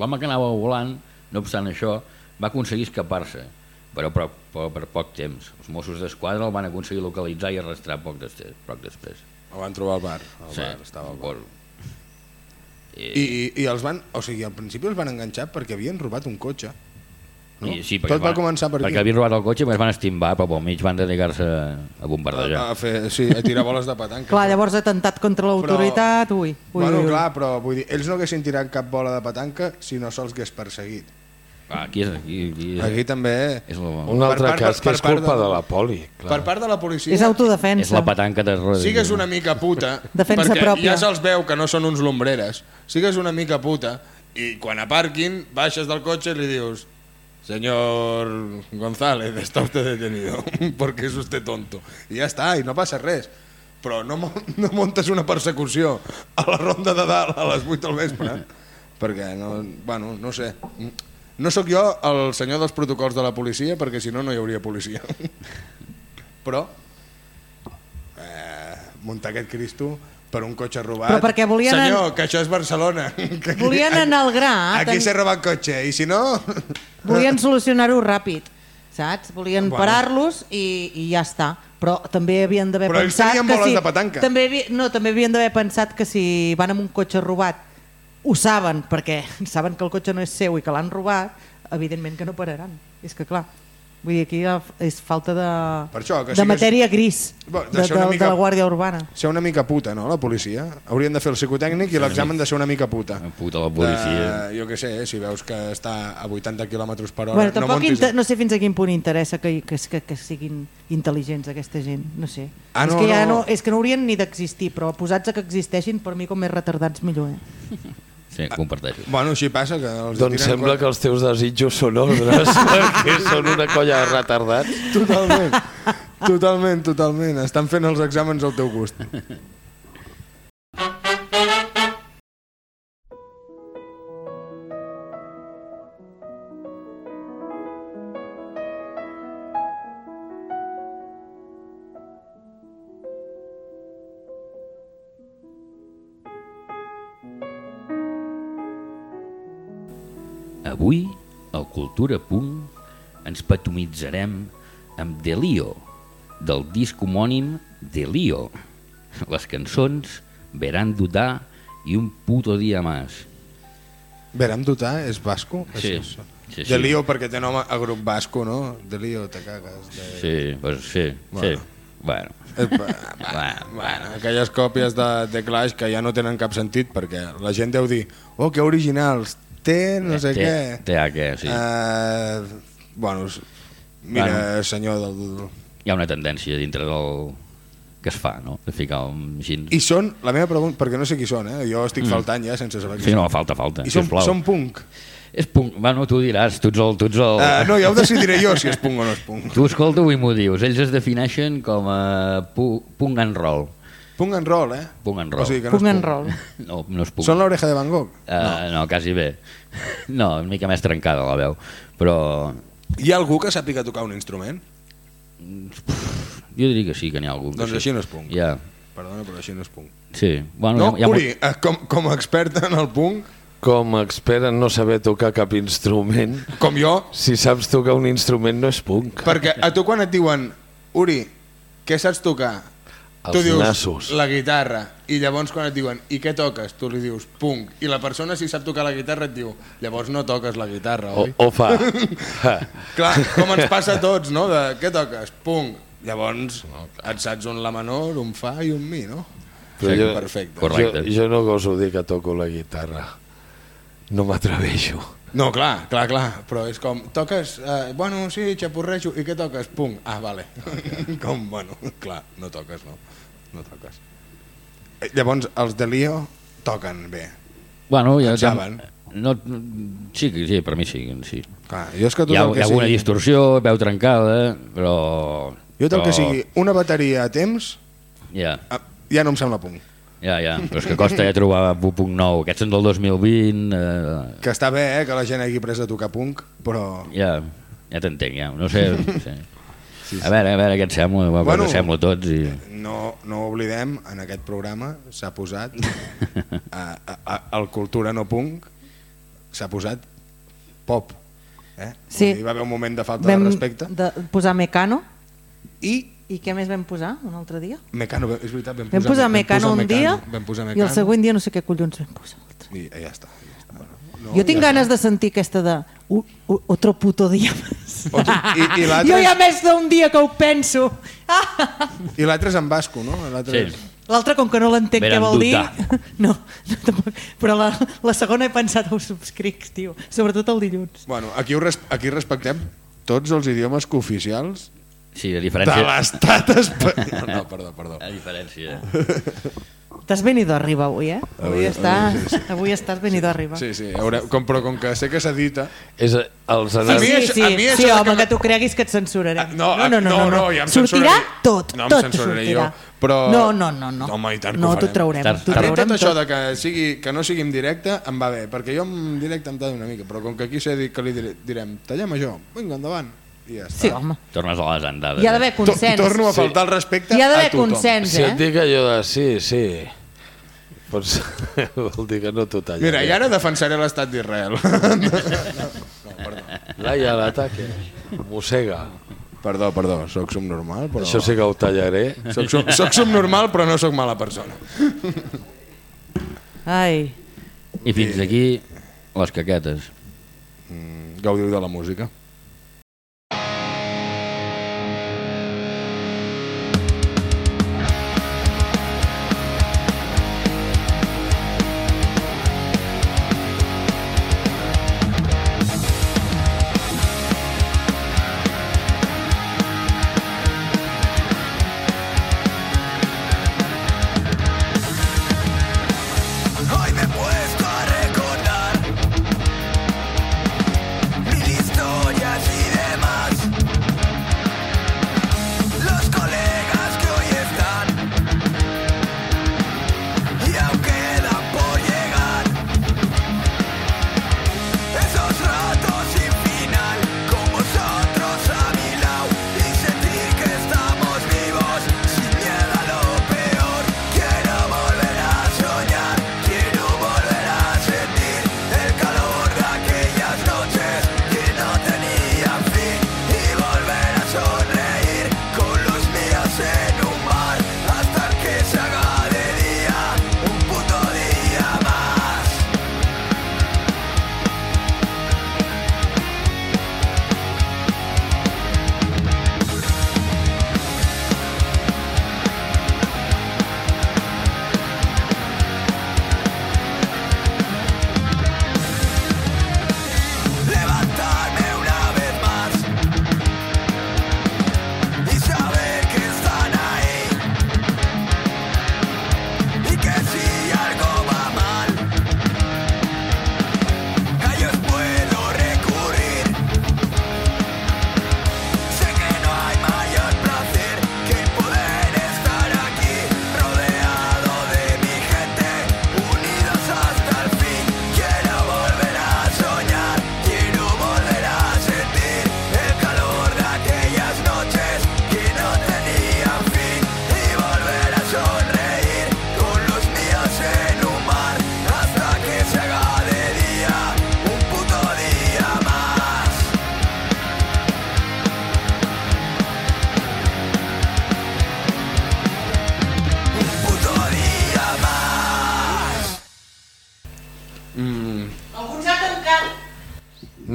L'home que anava volant, no obstant això, va aconseguir escapar-se, però, però, però per poc temps. Els Mossos d'Esquadra el van aconseguir localitzar i arrastrar poc després. Poc després. El van trobar al bar. Al Sí, bar estava al bar. I, i, I els van, o sigui, al principi els van enganxar perquè havien robat un cotxe. No? I, sí, Tot va començar per aquí. Perquè havien robat el cotxe i es van estimbar, però pel mig van dedicar-se a bombardejar. A, a, fer, sí, a tirar boles de petanca. Clar, llavors atemptat contra l'autoritat, ui, ui, bueno, ui, ui. clar, però vull dir, ells no haguessin tirat cap bola de petanca si no se'ls hagués perseguit. Ah, aquí és... Aquí, aquí, és, Aquí també... és, la, Un Per altre part- cas que per és culpa de- de la poli. Per Clar. part de la policia... És autodefensa. és la petanca de Rodríguez. Sigues una mica puta, Defensa perquè pròpia. ja se'ls veu que no són uns lombreres. Sigues una mica puta i quan aparquin, baixes del cotxe i li dius Señor González, está usted detenido porque es usted tonto. I ja està, i no passa res. Però no, no montes una persecució a la ronda de dalt a les 8 del vespre, perquè no, bueno, no sé. No sóc jo el senyor dels protocols de la policia, perquè si no, no hi hauria policia. Però eh, muntar aquest Cristo per un cotxe robat... Però perquè volien an- Senyor, que això és Barcelona. Que aquí- Volien anar al gra. Aquí ten- s'ha robat cotxe, i si no... Volien solucionar-ho ràpid, saps? Volien Bueno. parar-los i, i ja està. Però també havien d'haver Però ells pensat tenien que boles si... de petanca. També, havi... no, també havien d'haver pensat que si van amb un cotxe robat ho saben, perquè saben que el cotxe no és seu i que l'han robat, evidentment que no pararan. És que clar, vull dir, aquí hi ha- és falta de, Per això, que de sigues- matèria gris Bueno, de, de, una mica- de la Guàrdia Urbana. Ser una mica puta, no, la policia? Haurien de fer el psicotècnic i l'examen de ser una mica puta. Puta la policia. De, jo què sé, eh, si veus que està a 80 km per hora... Bueno, no montis... inter... no sé fins a quin punt interessa que, que, que, que siguin intel·ligents aquesta gent, no sé. Ah, és, no, que ja no. no, és que no haurien ni d'existir, però posats a que existeixin, per mi com més retardats millor. Eh? Sí, comparteixo. Bueno, així passa que els Doncs sembla quan- que els teus desitjos són ordres, que són una colla de retardats. Totalment, totalment, totalment. Estan fent els exàmens al teu gust. Cultura Punt, ens patomitzarem amb Delio, del disc homònim Delio. Les cançons Verán Dudar i Un puto dia más. Veram dotar és basco? Sí, és- sí, sí. De lío perquè té nom a grup basco, no? De lío, te cagues. De... Sí, pues sí, Bueno. sí. Bueno, Eh, bueno, Bueno, aquelles còpies de, de Clash que ja no tenen cap sentit perquè la gent deu dir oh, que originals, té no sé té, què. té a què, sí. Uh, bueno, mira, Bueno. senyor del... Hi ha una tendència dintre del que es fa, no? De ficar un gin... I són, la meva pregunta, perquè no sé qui són, eh? jo estic faltant ja sense saber qui Mm. Sí, no, són. falta, falta, I són, són punk. És punk... Bueno, tu diràs, tu ets el... Tu, ets el... Uh, no, ja ho decidiré jo si és punk o no és punk. tu escolta i m'ho dius. Ells es defineixen com a pu punk and roll. Punk and roll, eh? Punk and roll. O sigui que no Punk and punk. roll. No, no és puc. Són l'oreja de Van Gogh? Uh, no. no, quasi bé. No, una mica més trencada la veu. Però Hi ha algú que sàpiga tocar un instrument? jo diria que sí, que n'hi ha algú. Doncs sí. així no és punk. Ja, Perdona, però així no és punk. sí. Bueno, No, hi ha, hi ha Uri, eh, com, com a expert en el punk, Com a expert en no saber tocar cap instrument, com jo, si saps tocar un instrument no és punk. perquè a tu quan et diuen Uri, què saps tocar? Tu Els dius nassos. la guitarra i llavors quan et diuen i què toques? Tu li dius punk i la persona si sap tocar la guitarra et diu llavors no toques la guitarra, O, oi? o fa. Ha. Clar, com ens passa a tots, no? De, què toques? Punk. Llavors et saps un la menor, un fa i un mi, no? Però jo- Perfecte. Correcte. Jo, jo no goso dir que toco la guitarra. No m'atreveixo. No, clar, clar, clar, però és com, toques, eh, bueno, sí, xapurrejo, i què toques? Pum, ah, vale. com, bueno, clar, no toques, no, no toques. Eh, Llavors, els de Lio toquen bé. Bueno, ja, saben? no, sí, que sí, per mi sí. sí. Clar, jo és que tot Hi ha, el hi que ha alguna sigui... distorsió, veu trencada, però... Jo tot el que però- sigui una bateria a temps, Ja, eh, ja no em sembla punt. Ja, ja. Però és que costa ja trobar un punt nou. Aquests són del 2020, eh, Que està bé, eh, que la gent hagi pres a tocar punk, però... ja, ja t'entenc, ja. No sé, no sé. A veure, a veure què et sembla, bueno, Bueno. sembla tots. I... No, no oblidem, en aquest programa s'ha posat a, a, a, el Cultura no punk s'ha posat pop. Eh? Sí. Dir, va haver un moment de falta Vam de respecte. de posar Mecano I i què més vam posar un altre dia? Mecano, és veritat, vam, Vam posar Mecano un dia vam posar i Mecano, el següent dia no sé què collons vam posar. I ja està. Ja està. Bueno, no, Jo tinc ganes de sentir aquesta de "U- u- otro puto dia més. I- i jo ja més d'un dia que ho penso. I l'altre és en basco, no? L'altre Sí. L'altre, com que no l'entenc què vol dir... No, no tampoc. però la, la segona he pensat, ho subscric, tio. Sobretot el dilluns. Bueno, aquí, ho res, aquí respectem tots els idiomes cooficials Sí, a de diferència... l'estat espanyol. No, perdó, perdó. A diferència... T'has venido arriba avui, eh? Avui, Avui- estàs, avui sí, avui estàs venido arriba. Sí, sí, haureu, com, però com que sé que s'edita... És els Sí, A mi sí, això- sí, a mi sí de home, que que, tu creguis que et censurarem. Ah, no, no, no, no, no, no, ja em sortirà tot, No tot censuraré sortirà. jo, però- No, no, no, no. Home, i tant que no, ho t'ho farem. traurem, traurem tot això de que, sigui, que no sigui en directe em va bé, perquè jo en directe em tallo una mica, però com que aquí sé dir que li direm, tallem això, vinga, endavant, i ja està. Sí, home. Tornes a les andades. Hi ha eh? d'haver To- consens. Torno a faltar el respecte Hi ha a d'haver tothom. consens, Si et eh? dic allò de sí, sí, doncs vol dir que no t'ho tallaré. Mira, i ara defensaré l'estat d'Israel. Laia, l'ataque. Mossega. perdó, perdó, sóc subnormal, però... Això sí que ho tallaré. Soc, sub- soc subnormal, però no sóc mala persona. Ai, I fins aquí les caquetes. Mm, Gaudiu de la música.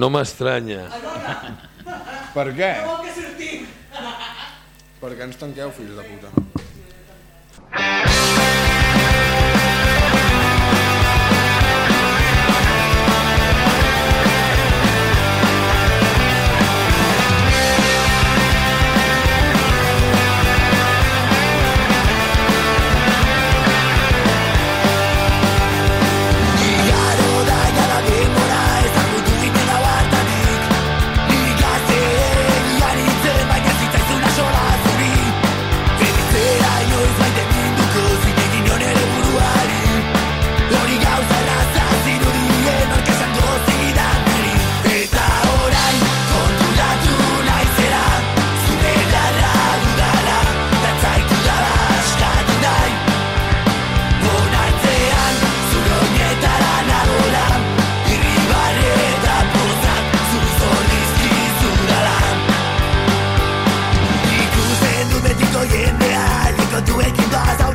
No m'estranya. Per què? Per què ens tanqueu, fills de puta? stars